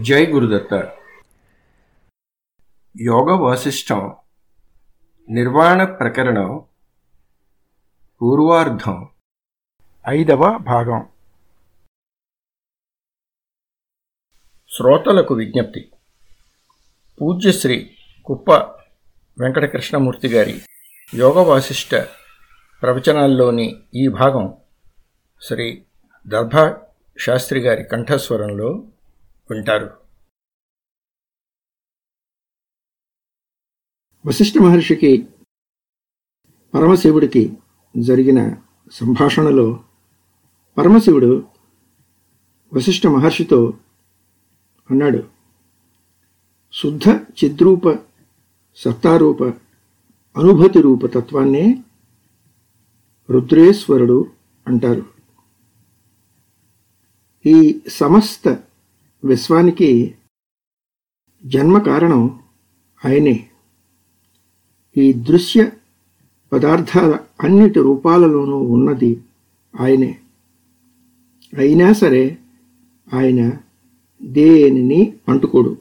జై గురుదత్త. యోగ వాసిష్టం నిర్వాణ ప్రకరణం. పూర్వార్ధం. ఐదవ భాగం. శ్రోతలకు విజ్ఞప్తి. పూజ్యశ్రీ కుప్ప వెంకటకృష్ణమూర్తి గారి యోగ వాసిష్ట ప్రవచనాల్లోని ఈ భాగం శ్రీ దర్భా శాస్త్రి గారి కంఠస్వరంలో ఉంటారు. వశిష్ఠ మహర్షికి పరమశివుడికి జరిగిన సంభాషణలో పరమశివుడు వశిష్ఠ మహర్షితో అన్నాడు శుద్ధ చిద్రూప సత్తారూప అనుభూతి రూప తత్వాన్నే రుద్రేశ్వరుడు అంటారు. ఈ సమస్త విశ్వానికి జన్మ కారణం ఆయనే. ఈ దృశ్య పదార్థాల అన్నిటి రూపాలలోనూ ఉన్నది ఆయనే. అయినా సరే ఆయన దేనిని అంటుకోడు.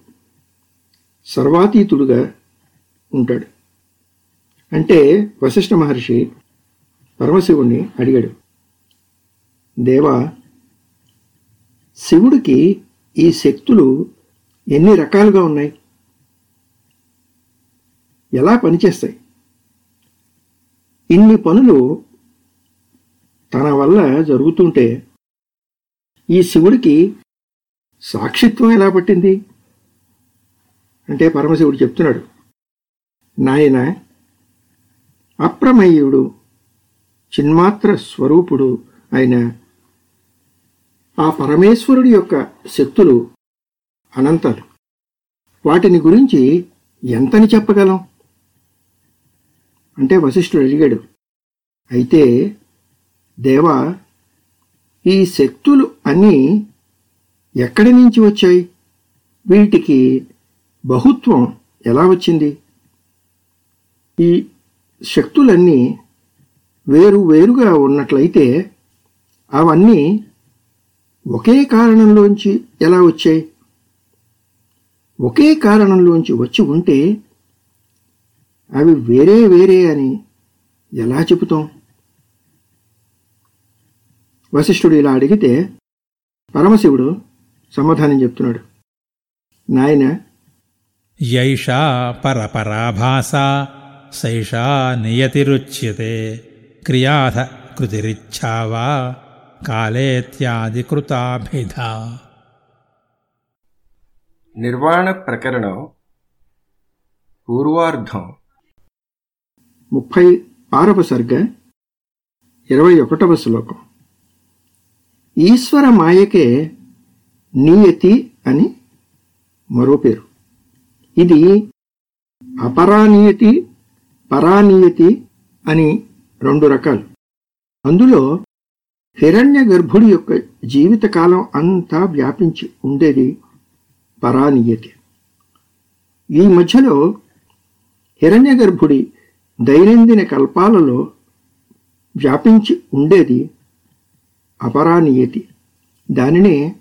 సర్వాతీతుడుగా ఉంటాడు. అంటే వశిష్ఠ మహర్షి పరమశివుణ్ణి అడిగాడు. దేవా శివుడికి ఈ శక్తులు ఎన్ని రకాలుగా ఉన్నాయి? ఎలా పనిచేస్తాయి? ఇన్ని పనులు తన వల్ల జరుగుతుంటే ఈ శివుడికి సాక్షిత్వం ఎలా పట్టింది? అంటే పరమశివుడు చెప్తున్నాడు నాయన అప్రమేయుడు చిన్మాత్ర స్వరూపుడు అయిన ఆ పరమేశ్వరుడి యొక్క శక్తులు అనంతాలు. వాటిని గురించి ఎంతని చెప్పగలం? అంటే వశిష్ఠుడు అడిగాడు. అయితే దేవా ఈ శక్తులు అన్నీ ఎక్కడి నుంచి వచ్చాయి? వీటికి బహుత్వం ఎలా వచ్చింది? ఈ శక్తులన్నీ వేరు వేరుగా ఉన్నట్లయితే అవన్నీ ఒకే కారణంలోంచి ఎలా వచ్చాయి? ఒకే కారణంలోంచి వచ్చి ఉంటే అవి వేరే వేరే అని ఎలా చెబుతాం? వశిష్ఠుడు ఇలా అడిగితే పరమశివుడు సమాధానం చెప్తున్నాడు. నాయన యైషా పరపరాభాసా సైషా నియతిరుచ్యతే క్రియాధ కృతిరిచ్ఛావా కాలేత్యాది కృతాభిధ నిర్వాణ ప్రకరణం పూర్వార్ధం ముప్పై ఆరవ సర్గ ఇరవై ఒకటవ శ్లోకం. ఈశ్వర మాయకే నియతి అని మరో పేరు. ఇది అపరానియతి పరానియతి అని రెండు రకాలు. అందులో హిరణ్య గర్భుడి యొక్క జీవితకాలం అంతా వ్యాపించి ఉండేది పరానీయతే. ఈ మధ్యలో హిరణ్య గర్భుడి దైనందిన కల్పాలలో వ్యాపించి ఉండేది అపరానీయతి. దానినే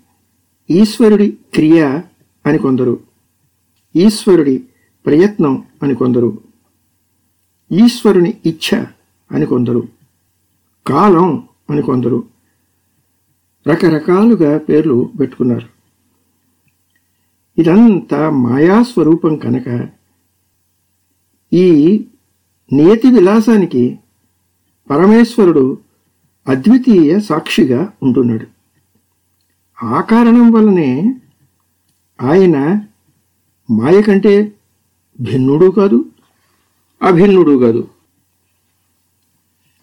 ఈశ్వరుడి క్రియ అని కొందరు ఈశ్వరుడి ప్రయత్నం అని కొందరు ఈశ్వరుని ఇచ్ఛ అని కొందరు. కాలం అని కొందరు రకరకాలుగా పేర్లు పెట్టుకున్నారు. ఇదంతా మాయాస్వరూపం కనుక ఈ నియతి విలాసానికి పరమేశ్వరుడు అద్వితీయ సాక్షిగా ఉంటున్నాడు. ఆ కారణం వల్లనే ఆయన మాయ కంటే భిన్నుడు కాదు అభిన్నుడు కాదు.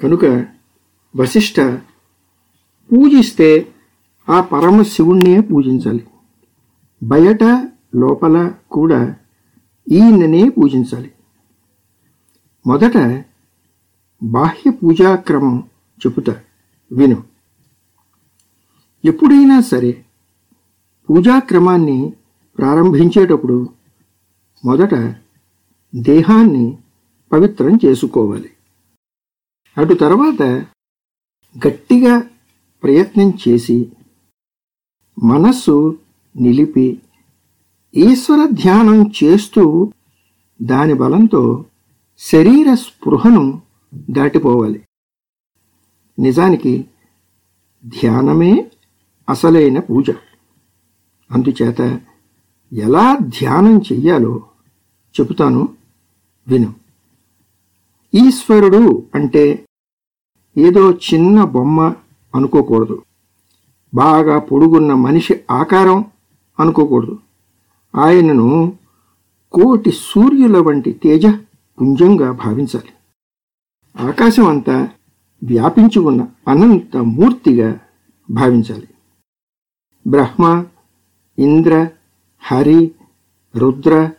కనుక వశిష్ఠ పూజిస్తే ఆ పరమశివుణ్ణే పూజించాలి. బయట లోపల కూడా ఈయననే పూజించాలి. మొదట బాహ్య పూజాక్రమం చెబుతా విను. ఎప్పుడైనా సరే పూజాక్రమాన్ని ప్రారంభించేటప్పుడు మొదట దేహాన్ని పవిత్రం చేసుకోవాలి. అటు తర్వాత గట్టిగా ప్రయత్నం చేసి మనస్సు నిలిపి ఈశ్వర ధ్యానం చేస్తూ దాని బలంతో శరీర స్పృహను దాటిపోవాలి. నిజానికి ధ్యానమే అసలైన పూజ. అందుచేత ఎలా ధ్యానం చెయ్యాలో చెబుతాను విను. ఈశ్వరుడు అంటే ఏదో చిన్న బొమ్మ అనుకోకూడదు. బాగా పొడుగున్న మనిషి ఆకారం అనుకోకూడదు. ఆయనను కోటి సూర్యుల వంటి తేజ పుంజంగా భావించాలి. ఆకాశం అంతా వ్యాపించి ఉన్న అనంత మూర్తిగా భావించాలి. బ్రహ్మ ఇంద్ర హరి రుద్ర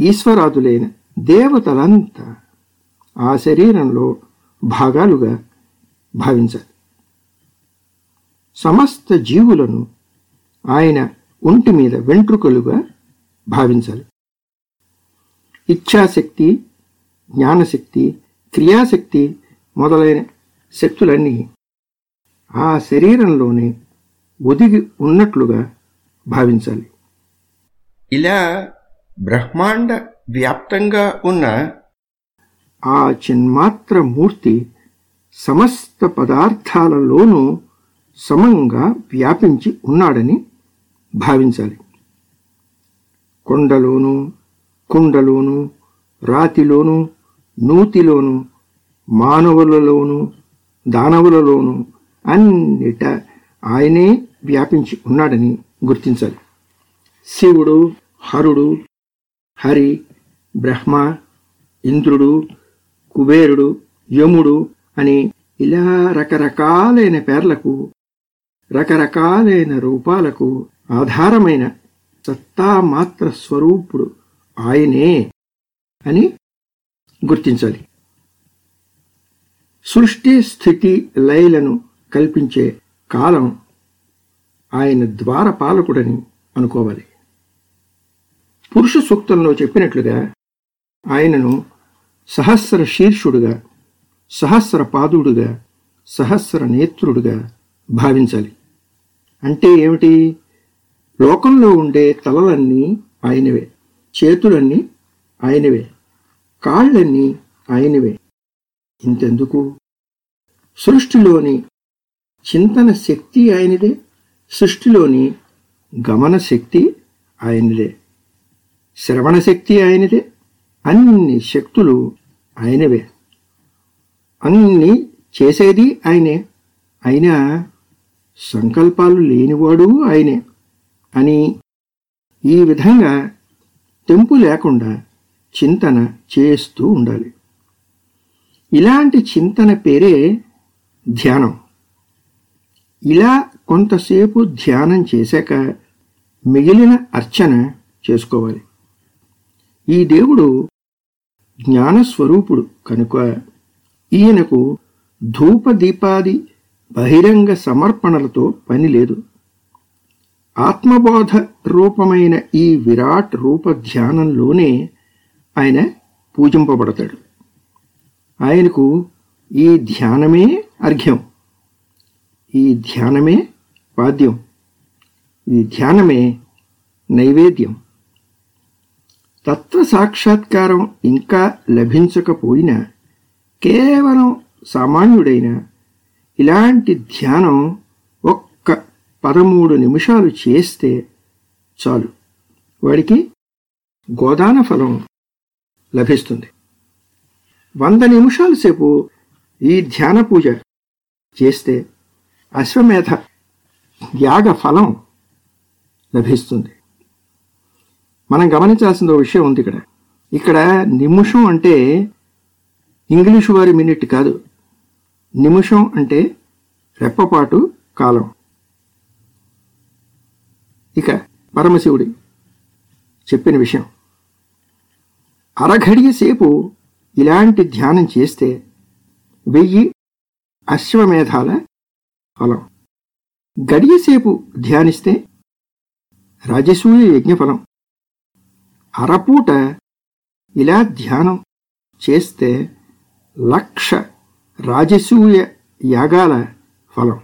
ఈశ్వరాదులైన దేవతలంతా ఆ శరీరంలో భాగాలుగా భావించాలి. సమస్త జీవులను ఆయన ఒంటి మీద వెంట్రుకలుగా భావించాలి. ఇచ్ఛాశక్తి జ్ఞానశక్తి క్రియాశక్తి మొదలైన శక్తులన్నీ ఆ శరీరంలోనే ఒదిగి ఉన్నట్లుగా భావించాలి. ఇలా బ్రహ్మాండ వ్యాప్తంగా ఉన్న ఆ చిన్మాత్ర మూర్తి సమస్త పదార్థాలలోనూ సమంగా వ్యాపించి ఉన్నాడని భావించాలి. కొండలోనూ కుండలోనూ రాతిలోనూ నూతిలోనూ మానవులలోనూ దానవులలోనూ అన్నిట ఆయనే వ్యాపించి ఉన్నాడని గుర్తించాలి. శివుడు హరుడు హరి బ్రహ్మ ఇంద్రుడు కుబేరుడు యముడు అని ఇలా రకరకాలైన పేర్లకు రకరకాలైన రూపాలకు ఆధారమైన సత్తామాత్ర స్వరూపుడు ఆయనే అని గుర్తించాలి. సృష్టి స్థితి లయలను కల్పించే కాలం ఆయన ద్వారపాలకుడని అనుకోవాలి. పురుష సూక్తంలో చెప్పినట్లుగా ఆయనను సహస్ర శీర్షుడుగా సహస్ర పాదుడుగా సహస్ర నేత్రుడుగా భావించాలి. అంటే ఏమిటి? లోకంలో ఉండే తలలన్నీ ఆయనవే చేతులన్నీ ఆయనవే కాళ్ళన్నీ ఆయనవే. ఇంతెందుకు? సృష్టిలోని చింతన శక్తి ఆయనదే సృష్టిలోని గమన శక్తి ఆయనదే. శ్రవణ శక్తి ఆయనదే అన్ని శక్తులు ఆయనవే. అన్ని చేసేది ఆయనే. అయినా సంకల్పాలు లేనివాడు ఆయనే అని ఈ విధంగా తెంపు లేకుండా చింతన చేస్తూ ఉండాలి. ఇలాంటి చింతన పేరే ధ్యానం. ఇలా కొంతసేపు ధ్యానం చేశాక మిగిలిన అర్చన చేసుకోవాలి. ఈ దేవుడు జ్ఞానస్వరూపుడు. కనుక ఈయనకు ధూప దీపాది బహిరంగ సమర్పణలతో పని లేదు. ఆత్మబోధ రూపమైన ఈ విరాట్ రూప ధ్యానంలోనే ఆయన పూజింపబడతాడు. ఆయనకు ఈ ధ్యానమే అర్ఘ్యం. ఈ ధ్యానమే వాద్యం. ఈ ధ్యానమే నైవేద్యం. తత్వ సాక్షాత్కారం ఇంకా లభించకపోయినా కేవలం సామాన్యుడైన ఇలాంటి ధ్యానం ఒక్క పదమూడు నిమిషాలు చేస్తే చాలు. వాడికి గోదాన ఫలం లభిస్తుంది. వంద నిమిషాల సేపు ఈ ధ్యాన పూజ చేస్తే అశ్వమేధ యాగ ఫలం లభిస్తుంది. మనం గమనించాల్సిన ఓ విషయం ఉంది ఇక్కడ. ఇక్కడ నిమిషం అంటే ఇంగ్లీషు వారి మినిట్ కాదు. నిమిషం అంటే రెప్పపాటు కాలం. ఇక పరమశివుడి చెప్పిన విషయం. అరఘడియ సేపు ఇలాంటి ధ్యానం చేస్తే వెయ్యి అశ్వమేధాల ఫలం. గడియసేపు ధ్యానిస్తే రాజసూయ యజ్ఞఫలం అరపూట ఇలా ధ్యానం చేస్తే లక్ష రాజసూయ యాగాల ఫలం.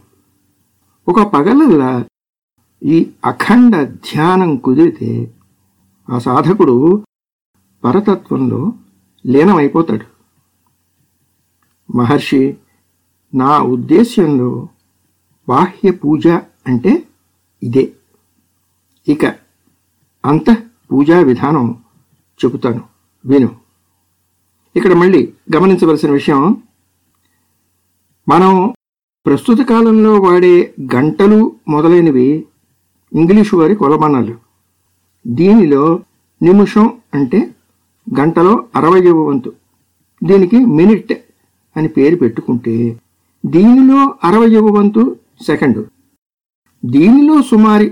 ఒక పగలల్లా ఈ అఖండ ధ్యానం కుదిరితే ఆ సాధకుడు పరతత్వంలో లీనమైపోతాడు. మహర్షి నా ఉద్దేశ్యంలో బాహ్య పూజ అంటే ఇదే. ఇక అంత. పూజా విధానం చెబుతాను. విను. ఇక్కడ మళ్ళీ గమనించవలసిన విషయం మనం ప్రస్తుత కాలంలో వాడే గంటలు మొదలైనవి ఇంగ్లీషు వారి కొలమానాలు. దీనిలో నిమిషం అంటే గంటలో అరవై వంతు. దీనికి మినిట్ అని పేరు పెట్టుకుంటే దీనిలో అరవై వంతు సెకండు. దీనిలో సుమారు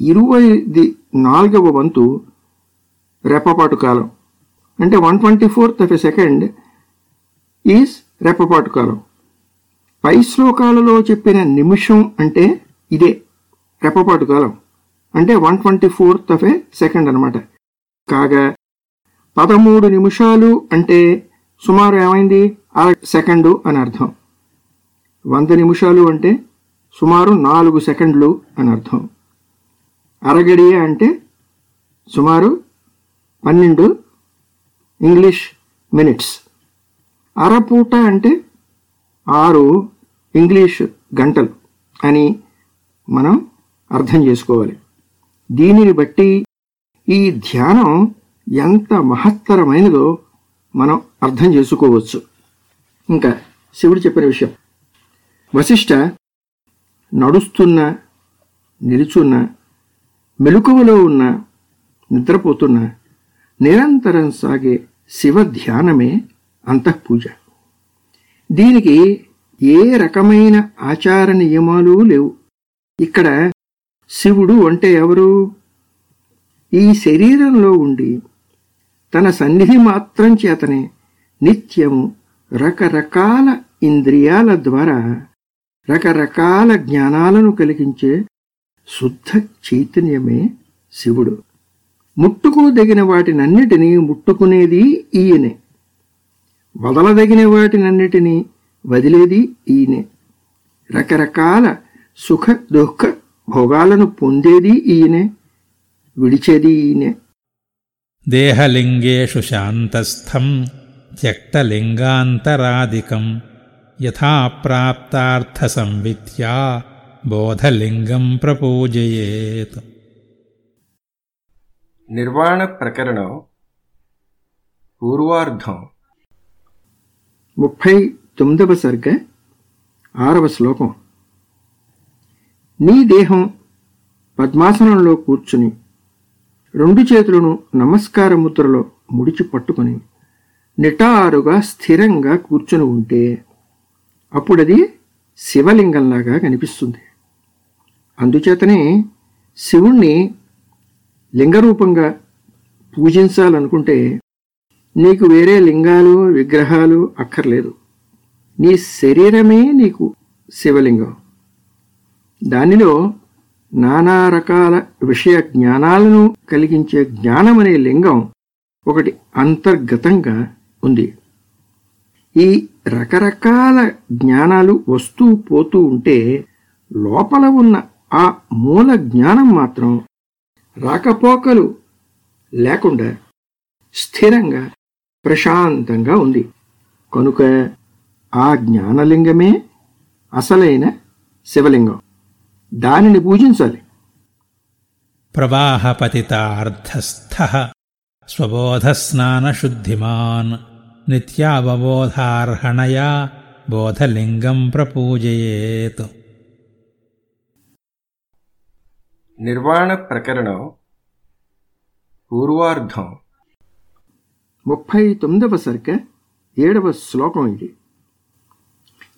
ఇరవై నాలుగవ వంతు రెప్పపాటు కాలం. అంటే one twenty fourth of a second is రెప్పపాటు కాలం. పై శ్లోకాలలో చెప్పిన నిమిషం అంటే ఇదే రెప్పపాటు కాలం. అంటే one twenty fourth of a second అనమాట కాగా పదమూడు నిమిషాలు అంటే సుమారు ఏమైంది? అర సెకండు అని అర్థం. వంద నిమిషాలు అంటే సుమారు నాలుగు సెకండ్లు అని అర్థం. అరగడియ అంటే సుమారు పన్నెండు ఇంగ్లీష్ మినిట్స్. అరపూట అంటే ఆరు ఇంగ్లీష్ గంటలు అని మనం అర్థం చేసుకోవాలి. దీనిని బట్టి ఈ ధ్యానం ఎంత మహత్తరమైనదో మనం అర్థం చేసుకోవచ్చు. ఇంకా శివుడు చెప్పిన విషయం. వశిష్ట నడుస్తున్న నిలుచున్న మెలకువలో ఉన్న నిద్రపోతున్న నిరంతరం సాగే శివ ధ్యానమే అంతఃపూజ. దీనికి ఏ రకమైన ఆచార నియమాలు లేవు. ఇక్కడ శివుడు అంటే ఎవరు? ఈ శరీరంలో ఉండి తన సన్నిధి మాత్రం చేతనే నిత్యము రకరకాల ఇంద్రియాల ద్వారా రకరకాల జ్ఞానాలను కలిగించే శుద్ధ చైతన్యమే శివుడు. ముట్టుకోదగిన వాటినన్నిటినీ ముట్టుకునేది ఈయనే. వదలదగిన వాటినన్నిటినీ వదిలేది ఈయనే. రకరకాల సుఖ దుఃఖ భోగాలను పొందేది ఈయనే విడిచేది ఈయనే. దేహలింగేషు శాంతస్థం త్యక్తలింగాంతరాదికం యథా ప్రాప్తార్థసంవిద్యా బోధలింగం ప్రపూజయేత్. నిర్వాణ ప్రకరణం పూర్వార్ధం. ముప్పై తొమ్మిదవ సర్గ ఆరవ శ్లోకం. నీ దేహం పద్మాసనంలో కూర్చుని రెండు చేతులను నమస్కార ముద్రలో ముడిచి పట్టుకుని నిటారుగా స్థిరంగా కూర్చుని ఉంటే అప్పుడది శివలింగంలాగా కనిపిస్తుంది. అందుచేతనే శివుణ్ణి లింగరూపంగా పూజించాలనుకుంటే నీకు వేరే లింగాలు విగ్రహాలు అక్కర్లేదు. నీ శరీరమే నీకు శివలింగం. దానిలో నానా రకాల విషయ జ్ఞానాలను కలిగించే జ్ఞానమనే లింగం ఒకటి అంతర్గతంగా ఉంది. ఈ రకరకాల జ్ఞానాలు వస్తూ పోతూ ఉంటే లోపల ఉన్న ఆ మూల జ్ఞానం మాత్రం రాకపోకలు లేకుండా స్థిరంగా ప్రశాంతంగా ఉంది. కనుక ఆ జ్ఞానలింగమే అసలైన శివలింగం. దానిని పూజించాలి. ప్రవాహపతితార్థస్థ స్వబోధస్నానశుద్ధిమాన్ నిత్యావబోధార్హణయా బోధలింగం ప్రపూజయేత్. నిర్వాణ ప్రకరణం పూర్వార్ధం. ముప్పై తొమ్మిదవ సరిక ఏడవ శ్లోకం ఇది.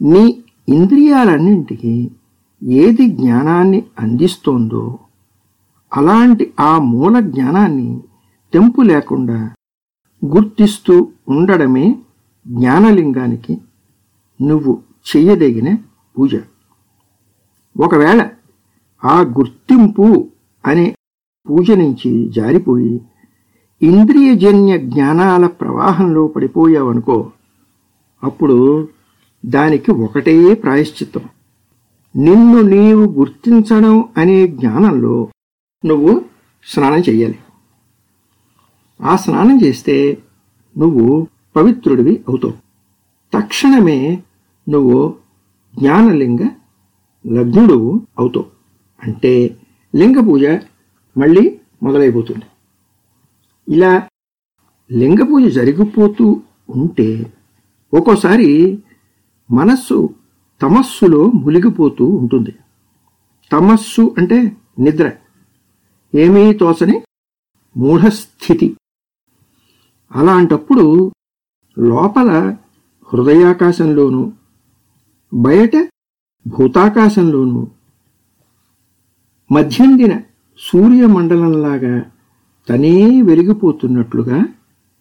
నీ ఇంద్రియాలన్నింటికి ఏది జ్ఞానాన్ని అందిస్తోందో అలాంటి ఆ మూల జ్ఞానాన్ని తెంపు లేకుండా గుర్తిస్తూ ఉండడమే జ్ఞానలింగానికి నువ్వు చెయ్యదగిన పూజ. ఒకవేళ ఆ గుర్తింపు అనే పూజ నుంచి జారిపోయి ఇంద్రియజన్య జ్ఞానాల ప్రవాహంలో పడిపోయావనుకో అప్పుడు దానికి ఒకటే ప్రాయశ్చిత్తం. నిన్ను నీవు గుర్తించడం అనే జ్ఞానంలో నువ్వు స్నానం చెయ్యాలి. ఆ స్నానం చేస్తే నువ్వు పవిత్రుడివి అవుతావు. తక్షణమే నువ్వు జ్ఞానలింగ లగ్నుడు అవుతావు. అంటే లింగ పూజ మళ్ళీ మొదలైపోతుంది. ఇలా లింగ పూజ జరిగిపోతూ ఉంటే ఒక్కోసారి మనస్సు తమస్సులో మునిగిపోతూ ఉంటుంది. తమస్సు అంటే నిద్ర. ఏమీ తోచని మూఢస్థితి. అలాంటప్పుడు లోపల హృదయాకాశంలోనూ బయట భూతాకాశంలోనూ మధ్యందిన సూర్యమండలంలాగా తనే వెలిగిపోతున్నట్లుగా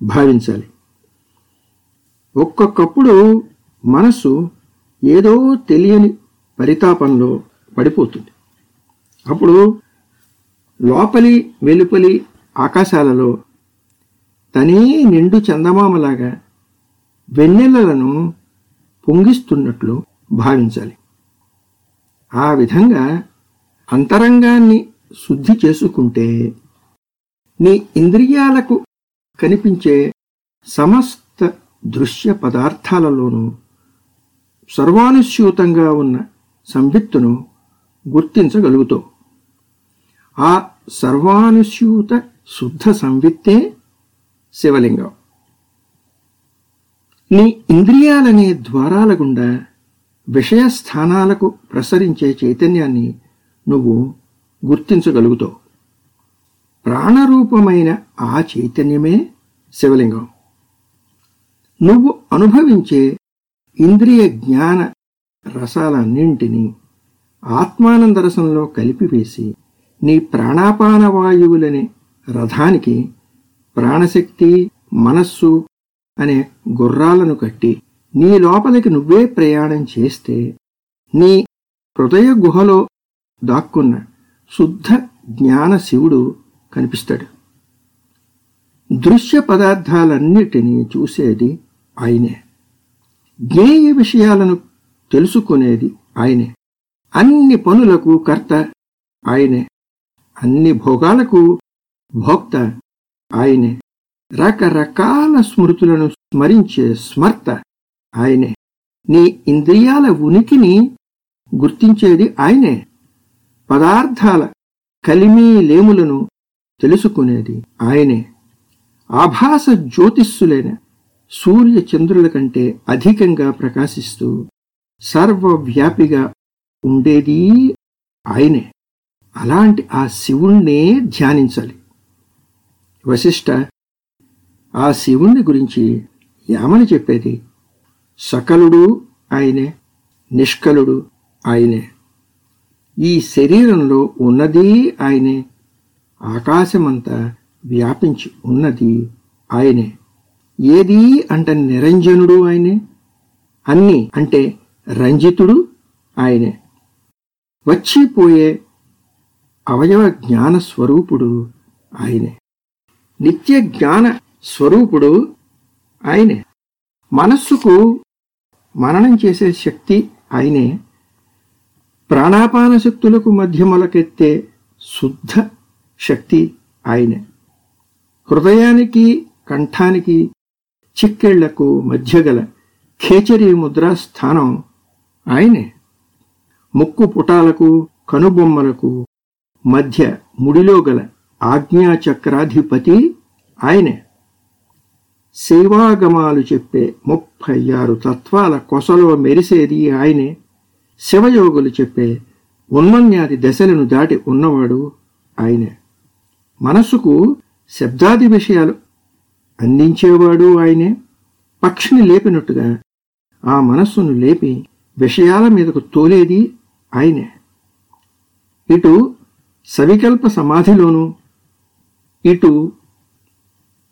భావించాలి. ఒక్కొక్కప్పుడు మనసు ఏదో తెలియని పరితాపంలో పడిపోతుంది. అప్పుడు లోపలి వెలుపలి ఆకాశాలలో తనే నిండు చందమామలాగా వెన్నెలలను పొంగిస్తున్నట్లు భావించాలి. ఆ విధంగా అంతరంగాన్ని శుద్ధి చేసుకుంటే నీ ఇంద్రియాలకు కనిపించే సమస్త దృశ్య పదార్థాలలోనూ సర్వానుస్యూతంగా ఉన్న సంవిత్తును గుర్తించగలుగుతావు. ఆ సర్వానుస్యూత శుద్ధ సంవిత్తే శివలింగం. నీ ఇంద్రియాలనే ద్వారాల గుండా విషయస్థానాలకు ప్రసరించే చైతన్యాన్ని నువ్వు గుర్తించగలుగుతావు. ప్రాణరూపమైన ఆ చైతన్యమే శివలింగం. నువ్వు అనుభవించే ఇంద్రియ జ్ఞాన రసాలన్నింటినీ ఆత్మానందరసంలో కలిపివేసి నీ ప్రాణాపాన వాయువులనే రథానికి ప్రాణశక్తి మనస్సు అనే గుర్రాలను కట్టి నీ లోపలికి నువ్వే ప్రయాణం చేస్తే నీ హృదయ గుహలో దాక్కున్న శుద్ధ జ్ఞాన శివుడు కనిపిస్తాడు. దృశ్య పదార్థాలన్నిటినీ చూసేది ఆయనే. జ్ఞేయ విషయాలను తెలుసుకునేది ఆయనే. అన్ని పనులకు కర్త ఆయనే. అన్ని భోగాలకు భోక్త ఆయనే. రకరకాల స్మృతులను స్మరించే స్మర్త ఆయనే. నీ ఇంద్రియాల ఉనికిని గుర్తించేది ఆయనే. పదార్థాల కలిమీ లేములను తెలుసుకునేది ఆయనే. ఆభాస జ్యోతిస్సులైన సూర్య చంద్రుల కంటే అధికంగా ప్రకాశిస్తూ సర్వవ్యాపిగా ఉండేది ఆయనే. అలాంటి ఆ శివుణ్ణే ధ్యానించాలి. వశిష్ట ఆ శివుణ్ణి గురించి ఏమని చెప్పేది సకలుడు ఆయనే నిష్కలుడు ఆయనే. ఈ శరీరంలో ఉన్నది ఆయనే. ఆకాశమంతా వ్యాపించి ఉన్నది ఆయనే. ఏది అంటే నిరంజనుడు ఆయనే. అన్ని అంటే రంజితుడు ఆయనే. వచ్చిపోయే అవయవ జ్ఞాన స్వరూపుడు ఆయనే. నిత్య జ్ఞాన స్వరూపుడు ఆయనే. మనస్సుకు మననం చేసే శక్తి ఆయనే. ప్రాణాపాన శక్తులకు మధ్య మొలకెత్తే శుద్ధ శక్తి ఆయనే. హృదయానికి కంఠానికి చిక్కెళ్ళకు మధ్య గల ఖేచరీ ముద్ర స్థానం ఆయనే. ముక్కు పుటాలకు కనుబొమ్మలకు మధ్య ముడిలో గల ఆజ్ఞాచక్రాధిపతి ఆయనే. సేవాగమాలు చెప్పే ముప్పై ఆరు తత్వాల కొసలో మెరిసేది ఆయనే. శివయోగులు చెప్పే ఉన్మన్యాది దశలను దాటి ఉన్నవాడు ఆయనే. మనసుకు శబ్దాది విషయాలు అందించేవాడు ఆయనే. పక్షిని లేపినట్టుగా ఆ మనస్సును లేపి విషయాల మీదకు తోలేది ఆయనే. ఇటు సవికల్ప సమాధిలోను ఇటు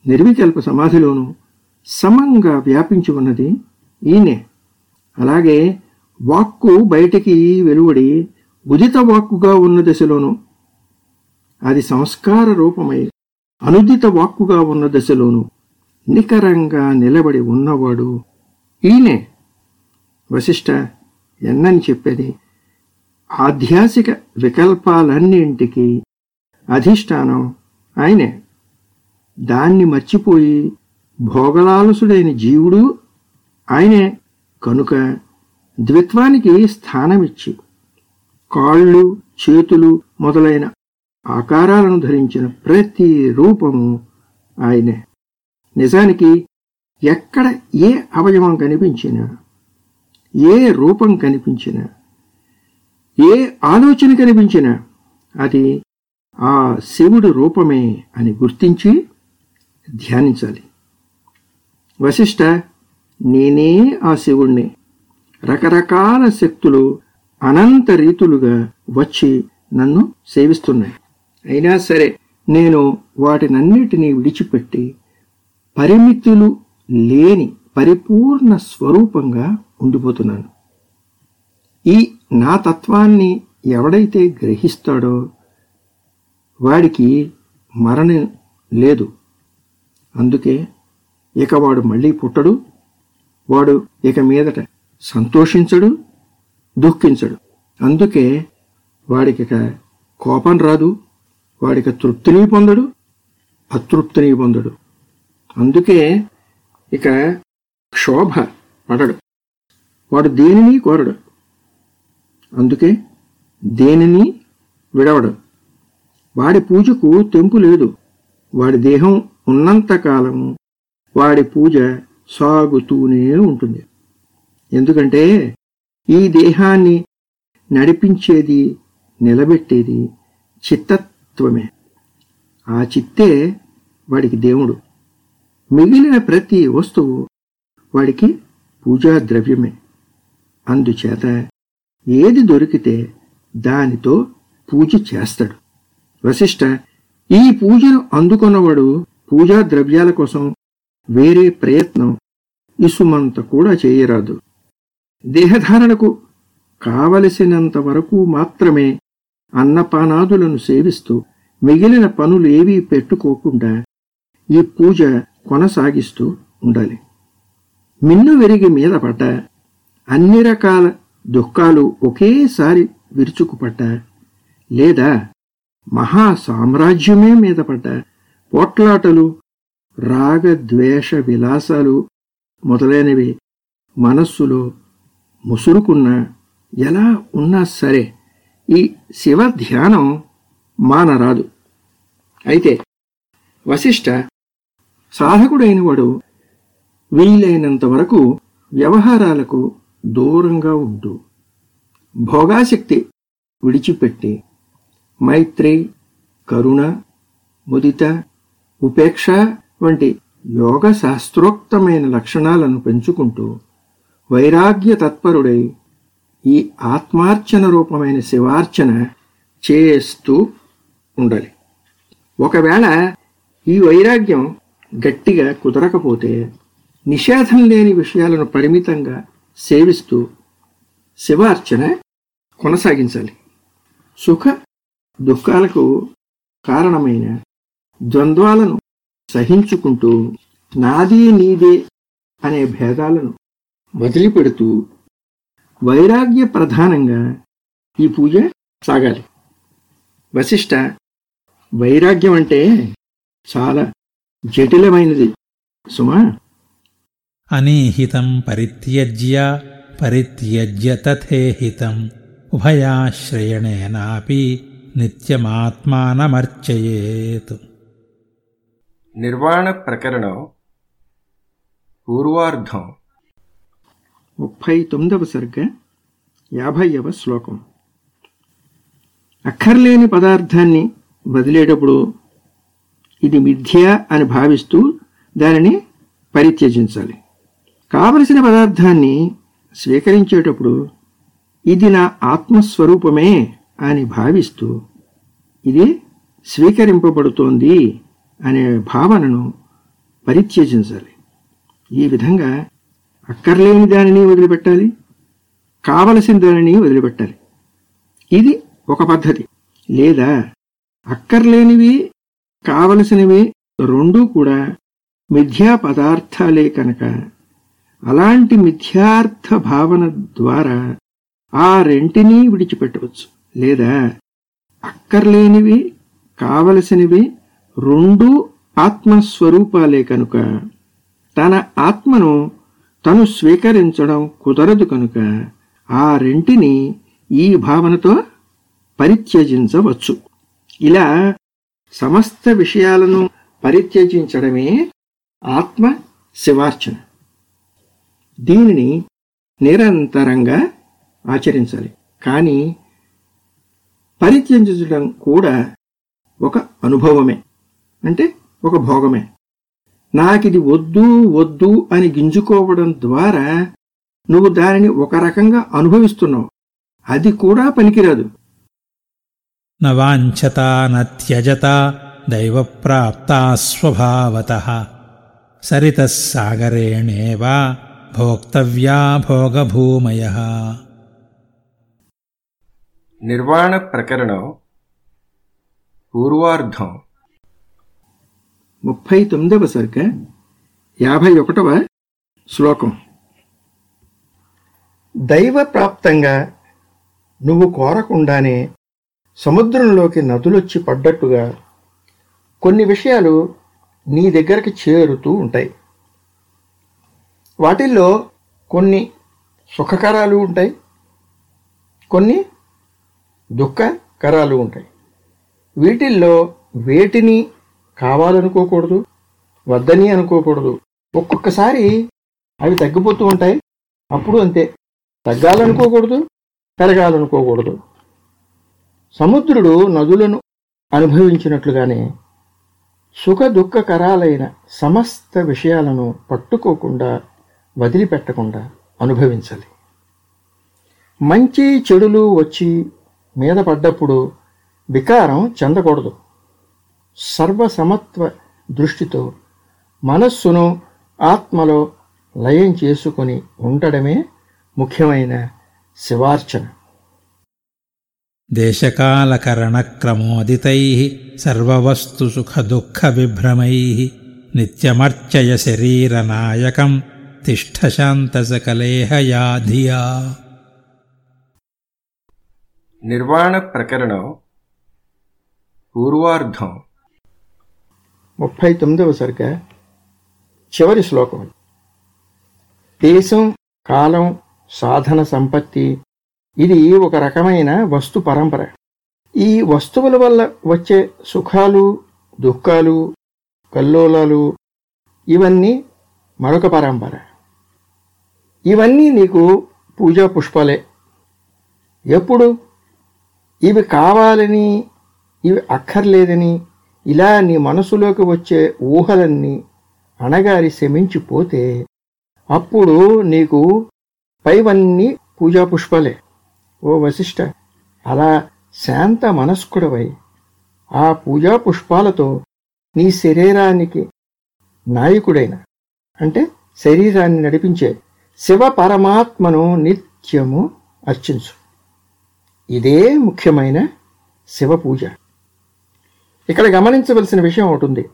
నిర్వికల్ప సమాధిలోను సమంగా వ్యాపించి ఉన్నది ఈయనే. అలాగే వాక్కు బయటికి వెలువడి ఉదిత వాక్కుగా ఉన్న దశలోను అది సంస్కార రూపమై అనుదిత వాక్కుగా ఉన్న దశలోను నికరంగా నిలబడి ఉన్నవాడు ఈయనే. వశిష్ట ఎన్నని చెప్పేది? ఆధ్యాసిక వికల్పాలన్నింటికి అధిష్టానం ఆయనే. దాన్ని మర్చిపోయి భోగలాలసుడైన జీవుడు ఆయనే. కనుక ద్విత్వానికి స్థానమిచ్చి. కాళ్ళు చేతులు మొదలైన ఆకారాలను ధరించిన ప్రతి రూపము ఆయనే. నిజానికి ఎక్కడ ఏ అవయవం కనిపించినా ఏ రూపం కనిపించినా ఏ ఆలోచన కనిపించినా అది ఆ శివుడు రూపమే అని గుర్తించి ధ్యానించాలి. వశిష్ఠ నేనే ఆ శివుణ్ణి. రకరకాల శక్తులు అనంత రీతులుగా వచ్చి నన్ను సేవిస్తున్నాయి. అయినా సరే నేను వాటినన్నిటినీ విడిచిపెట్టి పరిమితులు లేని పరిపూర్ణ స్వరూపంగా ఉండిపోతున్నాను. ఈ నా తత్వాన్ని ఎవడైతే గ్రహిస్తాడో వాడికి మరణం లేదు. అందుకే ఇక వాడు మళ్ళీ పుట్టడు. వాడు ఇక మీదట సంతోషించడు దుఃఖించడు. అందుకే వాడికి కోపం రాదు వాడికి తృప్తిని పొందడు అతృప్తిని పొందడు. అందుకే ఇక క్షోభ పడడు. వాడు దేనిని కోరడు. అందుకే దేనిని విడవడు. వాడి పూజకు తెంపు లేదు. వాడి దేహం ఉన్నంతకాలము వాడి పూజ సాగుతూనే ఉంటుంది. ఎందుకంటే ఈ దేహాన్ని నడిపించేది నిలబెట్టేది చిత్తత్వమే. ఆ చిత్తే వాడికి దేవుడు. మిగిలిన ప్రతి వస్తువు వాడికి పూజా ద్రవ్యమే అందుచేత ఏది దొరికితే దానితో పూజ చేస్తాడు. వశిష్ట ఈ పూజను అందుకున్నవాడు పూజా ద్రవ్యాల కోసం వేరే ప్రయత్నం ఇసుమంత కూడా చేయరాదు. దేహధారణకు కావలసినంత వరకు మాత్రమే అన్నపానాదులను సేవిస్తూ మిగిలిన పనులు ఏవీ పెట్టుకోకుండా ఈ పూజ కొనసాగిస్తూ ఉండాలి. మిన్ను విరిగి మీద పడ్డ అన్ని రకాల దుఃఖాలు ఒకేసారి విరుచుకుపడ్డ లేదా మహా సామ్రాజ్యమే మీద పడ్డ పోట్లాటలు రాగద్వేష విలాసాలు మొదలైనవి మనస్సులో ముసురుకున్నా ఎలా ఉన్నా సరే ఈ శివ ధ్యానం మానరాదు. అయితే వశిష్ఠ సాధకుడైన వాడు వీలైనంత వరకు వ్యవహారాలకు దూరంగా ఉంటూ భోగాశక్తి విడిచిపెట్టి మైత్రి కరుణ ముదిత ఉపేక్ష వంటి యోగ శాస్త్రోక్తమైన లక్షణాలను పెంచుకుంటూ వైరాగ్య తత్పరుడై ఈ ఆత్మార్చన రూపమైన శివార్చన చేస్తూ ఉండాలి. ఒకవేళ ఈ వైరాగ్యం గట్టిగా కుదరకపోతే నిషేధం లేని విషయాలను పరిమితంగా సేవిస్తూ శివార్చన కొనసాగించాలి. సుఖ దుఃఖాలకు కారణమైన ద్వంద్వాలను సహించుకుంటూ నాది నీదే అనే భేదాలను వదిలిపెడుతూ వైరాగ్య ప్రధానంగా ఈ పూజ సాగాలి. వశిష్ట వైరాగ్యం అంటే చాలా జటిలమైనది. సుమా? అనీహితం పరిత్యజ్య పరిత్యజ్య తథేహితం. ఉభయాశ్రయణేనాపి నిత్యమాత్మానమర్చయేత్. నిర్వాణ ప్రకరణం పూర్వార్ధం. ముప్పై తొమ్మిదవ సరిగ్గా యాభైవ శ్లోకం. అక్కర్లేని పదార్థాన్ని వదిలేటప్పుడు ఇది మిథ్య అని భావిస్తూ దానిని పరిత్యజించాలి. కావలసిన పదార్థాన్ని స్వీకరించేటప్పుడు ఇది నా ఆత్మస్వరూపమే అని భావిస్తూ ఇది స్వీకరింపబడుతోంది అనే భావనను పరిత్యజించాలి. ఈ విధంగా అక్కర్లేని దానిని వదిలిపెట్టాలి కావలసిన దానిని వదిలిపెట్టాలి. ఇది ఒక పద్ధతి. లేదా అక్కర్లేనివి కావలసినవి రెండూ కూడా మిథ్యా పదార్థాలే కనుక అలాంటి మిథ్యార్థ భావన ద్వారా ఆ రెంటినీ విడిచిపెట్టవచ్చు. లేదా అక్కర్లేనివి కావలసినవి రెండూ ఆత్మస్వరూపాలే కనుక తన ఆత్మను తను స్వీకరించడం కుదరదు కనుక ఆ రెంటిని ఈ భావనతో పరిత్యజించవచ్చు. ఇలా సమస్త విషయాలను పరిత్యజించడమే ఆత్మ శివార్చన. దీనిని నిరంతరంగా ఆచరించాలి. కానీ పరిత్యజించడం కూడా ఒక అనుభవమే. అంటే ఒక భోగమే. నాకిది వద్దు వద్దు అని గింజుకోవడం ద్వారా నువ్వు దానిని ఒక రకంగా అనుభవిస్తున్నావు. అది కూడా పనికిరాదు. నవాంఛత నత్యజత దైవప్రాప్త స్వభావత. సరితస్సాగరేణేవా భోక్తవ్యా భోగభూమయ. నిర్వాణ ప్రకరణం పూర్వార్ధం. ముప్పై తొమ్మిదవ సరిక యాభై ఒకటవ శ్లోకం. దైవ ప్రాప్తంగా నువ్వు కోరకుండానే సముద్రంలోకి నదులొచ్చి పడ్డట్టుగా కొన్ని విషయాలు నీ దగ్గరికి చేరుతూ ఉంటాయి. వాటిల్లో కొన్ని సుఖకరాలు ఉంటాయి కొన్ని దుఃఖకరాలు ఉంటాయి. వీటిల్లో వేటిని కావాలనుకోకూడదు వద్దని అనుకోకూడదు. ఒక్కొక్కసారి అవి తగ్గిపోతూ ఉంటాయి. అప్పుడు అంతే. తగ్గాలనుకోకూడదు పెరగాలనుకోకూడదు. సముద్రుడు నదులను అనుభవించినట్లుగానే సుఖ దుఃఖకరాలైన సమస్త విషయాలను పట్టుకోకుండా వదిలిపెట్టకుండా అనుభవించాలి. మంచి చెడులు వచ్చి మీద పడ్డప్పుడు వికారం చెందకూడదు. సర్వసమత్వ దృష్టితో మనస్సును ఆత్మలో లయం చేసుకొని ఉండడమే ముఖ్యమైన శివార్చన. దేశకాలకరణక్రమోదితై సర్వస్తు సుఖదుఃఖ విభ్రమై నిత్యమర్చయ శరీరనాయకం తిష్టశాంతసకలేహయా ధియా నిర్వాణ ప్రకరణం పూర్వార్ధం. ముప్పై తొమ్మిదవ సరిగ్గా చివరి శ్లోకం దేశం కాలం సాధన సంపత్తి ఇది ఒక రకమైన వస్తు పరంపర. ఈ వస్తువుల వల్ల వచ్చే సుఖాలు దుఃఖాలు కల్లోలాలు ఇవన్నీ మరొక పరంపర. ఇవన్నీ నీకు పూజా పుష్పాలే. ఎప్పుడు? ఇవి కావాలని ఇవి అక్కర్లేదని ఇలా నీ మనసులోకి వచ్చే ఊహలన్నీ అణగారి శమించిపోతే అప్పుడు నీకు పైవన్నీ పూజా పుష్పాలే ఓ వశిష్ట అలా శాంత మనస్కుడవై ఆ పూజా పుష్పాలతో నీ శరీరానికి నాయకుడైన అంటే శరీరాన్ని నడిపించే శివ పరమాత్మను నిత్యము అర్చించు. ఇదే ముఖ్యమైన శివ పూజ. ఇక్కడ గమనించవలసిన విషయం ఒకటి ఉంది.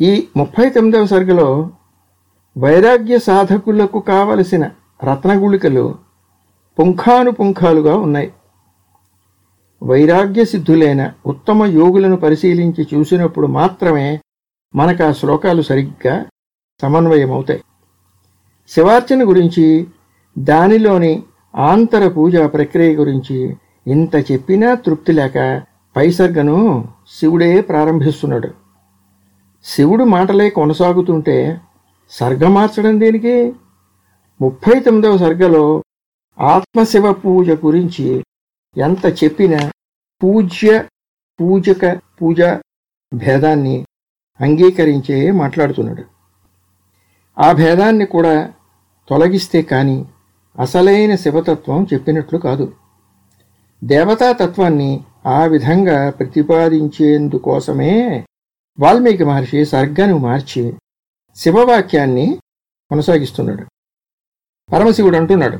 ఈ ముప్పై తొమ్మిదవ సర్గలో వైరాగ్య సాధకులకు కావలసిన రత్నగుళికలు పుంఖానుపుంఖాలుగా ఉన్నాయి. వైరాగ్య సిద్ధులైన ఉత్తమ యోగులను పరిశీలించి చూసినప్పుడు మాత్రమే మనకు ఆ శ్లోకాలు సరిగ్గా సమన్వయమవుతాయి. శివార్చన గురించి దానిలోని ఆంతర పూజా ప్రక్రియ గురించి ఇంత చెప్పినా తృప్తి లేక పైసర్గను శివుడే ప్రారంభిస్తున్నాడు. శివుడు మాటలే కొనసాగుతుంటే సర్గ మార్చడం దేనికి? ముప్పై తొమ్మిదవ సర్గలో ఆత్మశివ పూజ గురించి ఎంత చెప్పినా పూజ్య పూజక పూజ భేదాన్ని అంగీకరించే మాట్లాడుతున్నాడు. ఆ భేదాన్ని కూడా తొలగిస్తే కానీ అసలైన శివతత్వం చెప్పినట్లు కాదు. దేవతా తత్వాన్ని ఆ విధంగా ప్రతిపాదించేందుకోసమే వాల్మీకి మహర్షి సర్గను మార్చి శివవాక్యాన్ని కొనసాగిస్తున్నాడు. పరమశివుడు అంటున్నాడు.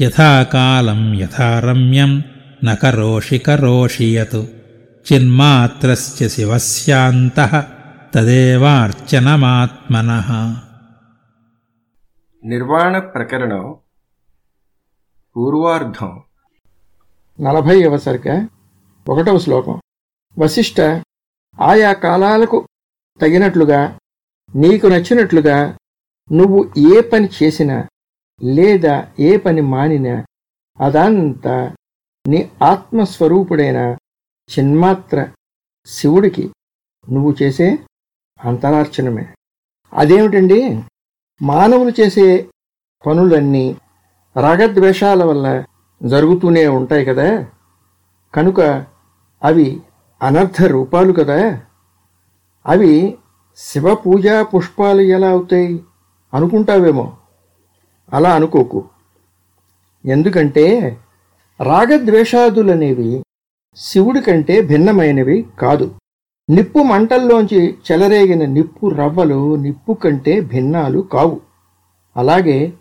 యథాకాలం యథారమ్యం నకరోషి కరోషియత్ చిన్మాత్రస్య శివస్యాంత తదేవార్చనమాత్మన. నిర్వాణ ప్రకరణం పూర్వార్ధం. నలభైవ సరిక ఒకటవ శ్లోకం. వశిష్ట ఆయా కాలాలకు తగినట్లుగా నీకు నచ్చినట్లుగా నువ్వు ఏ పని చేసినా లేదా ఏ పని మానినా అదంతా నీ ఆత్మస్వరూపుడైన చిన్మాత్ర శివుడికి నువ్వు చేసే అంతరార్చనమే. అదేమిటండి? మానవులు చేసే పనులన్నీ రాగద్వేషాల వల్ల జరుగుతూనే ఉంటాయి కదా? కనుక అవి అనర్థ రూపాలు కదా? అవి శివ పూజా పుష్పాలు ఎలా అవుతాయి? అనుకుంటావేమో. అలా అనుకోకు. ఎందుకంటే రాగద్వేషాదులనేవి శివుడి కంటే భిన్నమైనవి కాదు. నిప్పు మంటల్లోంచి చెలరేగిన నిప్పు రవ్వలు నిప్పు కంటే భిన్నాలు కావు. అలాగే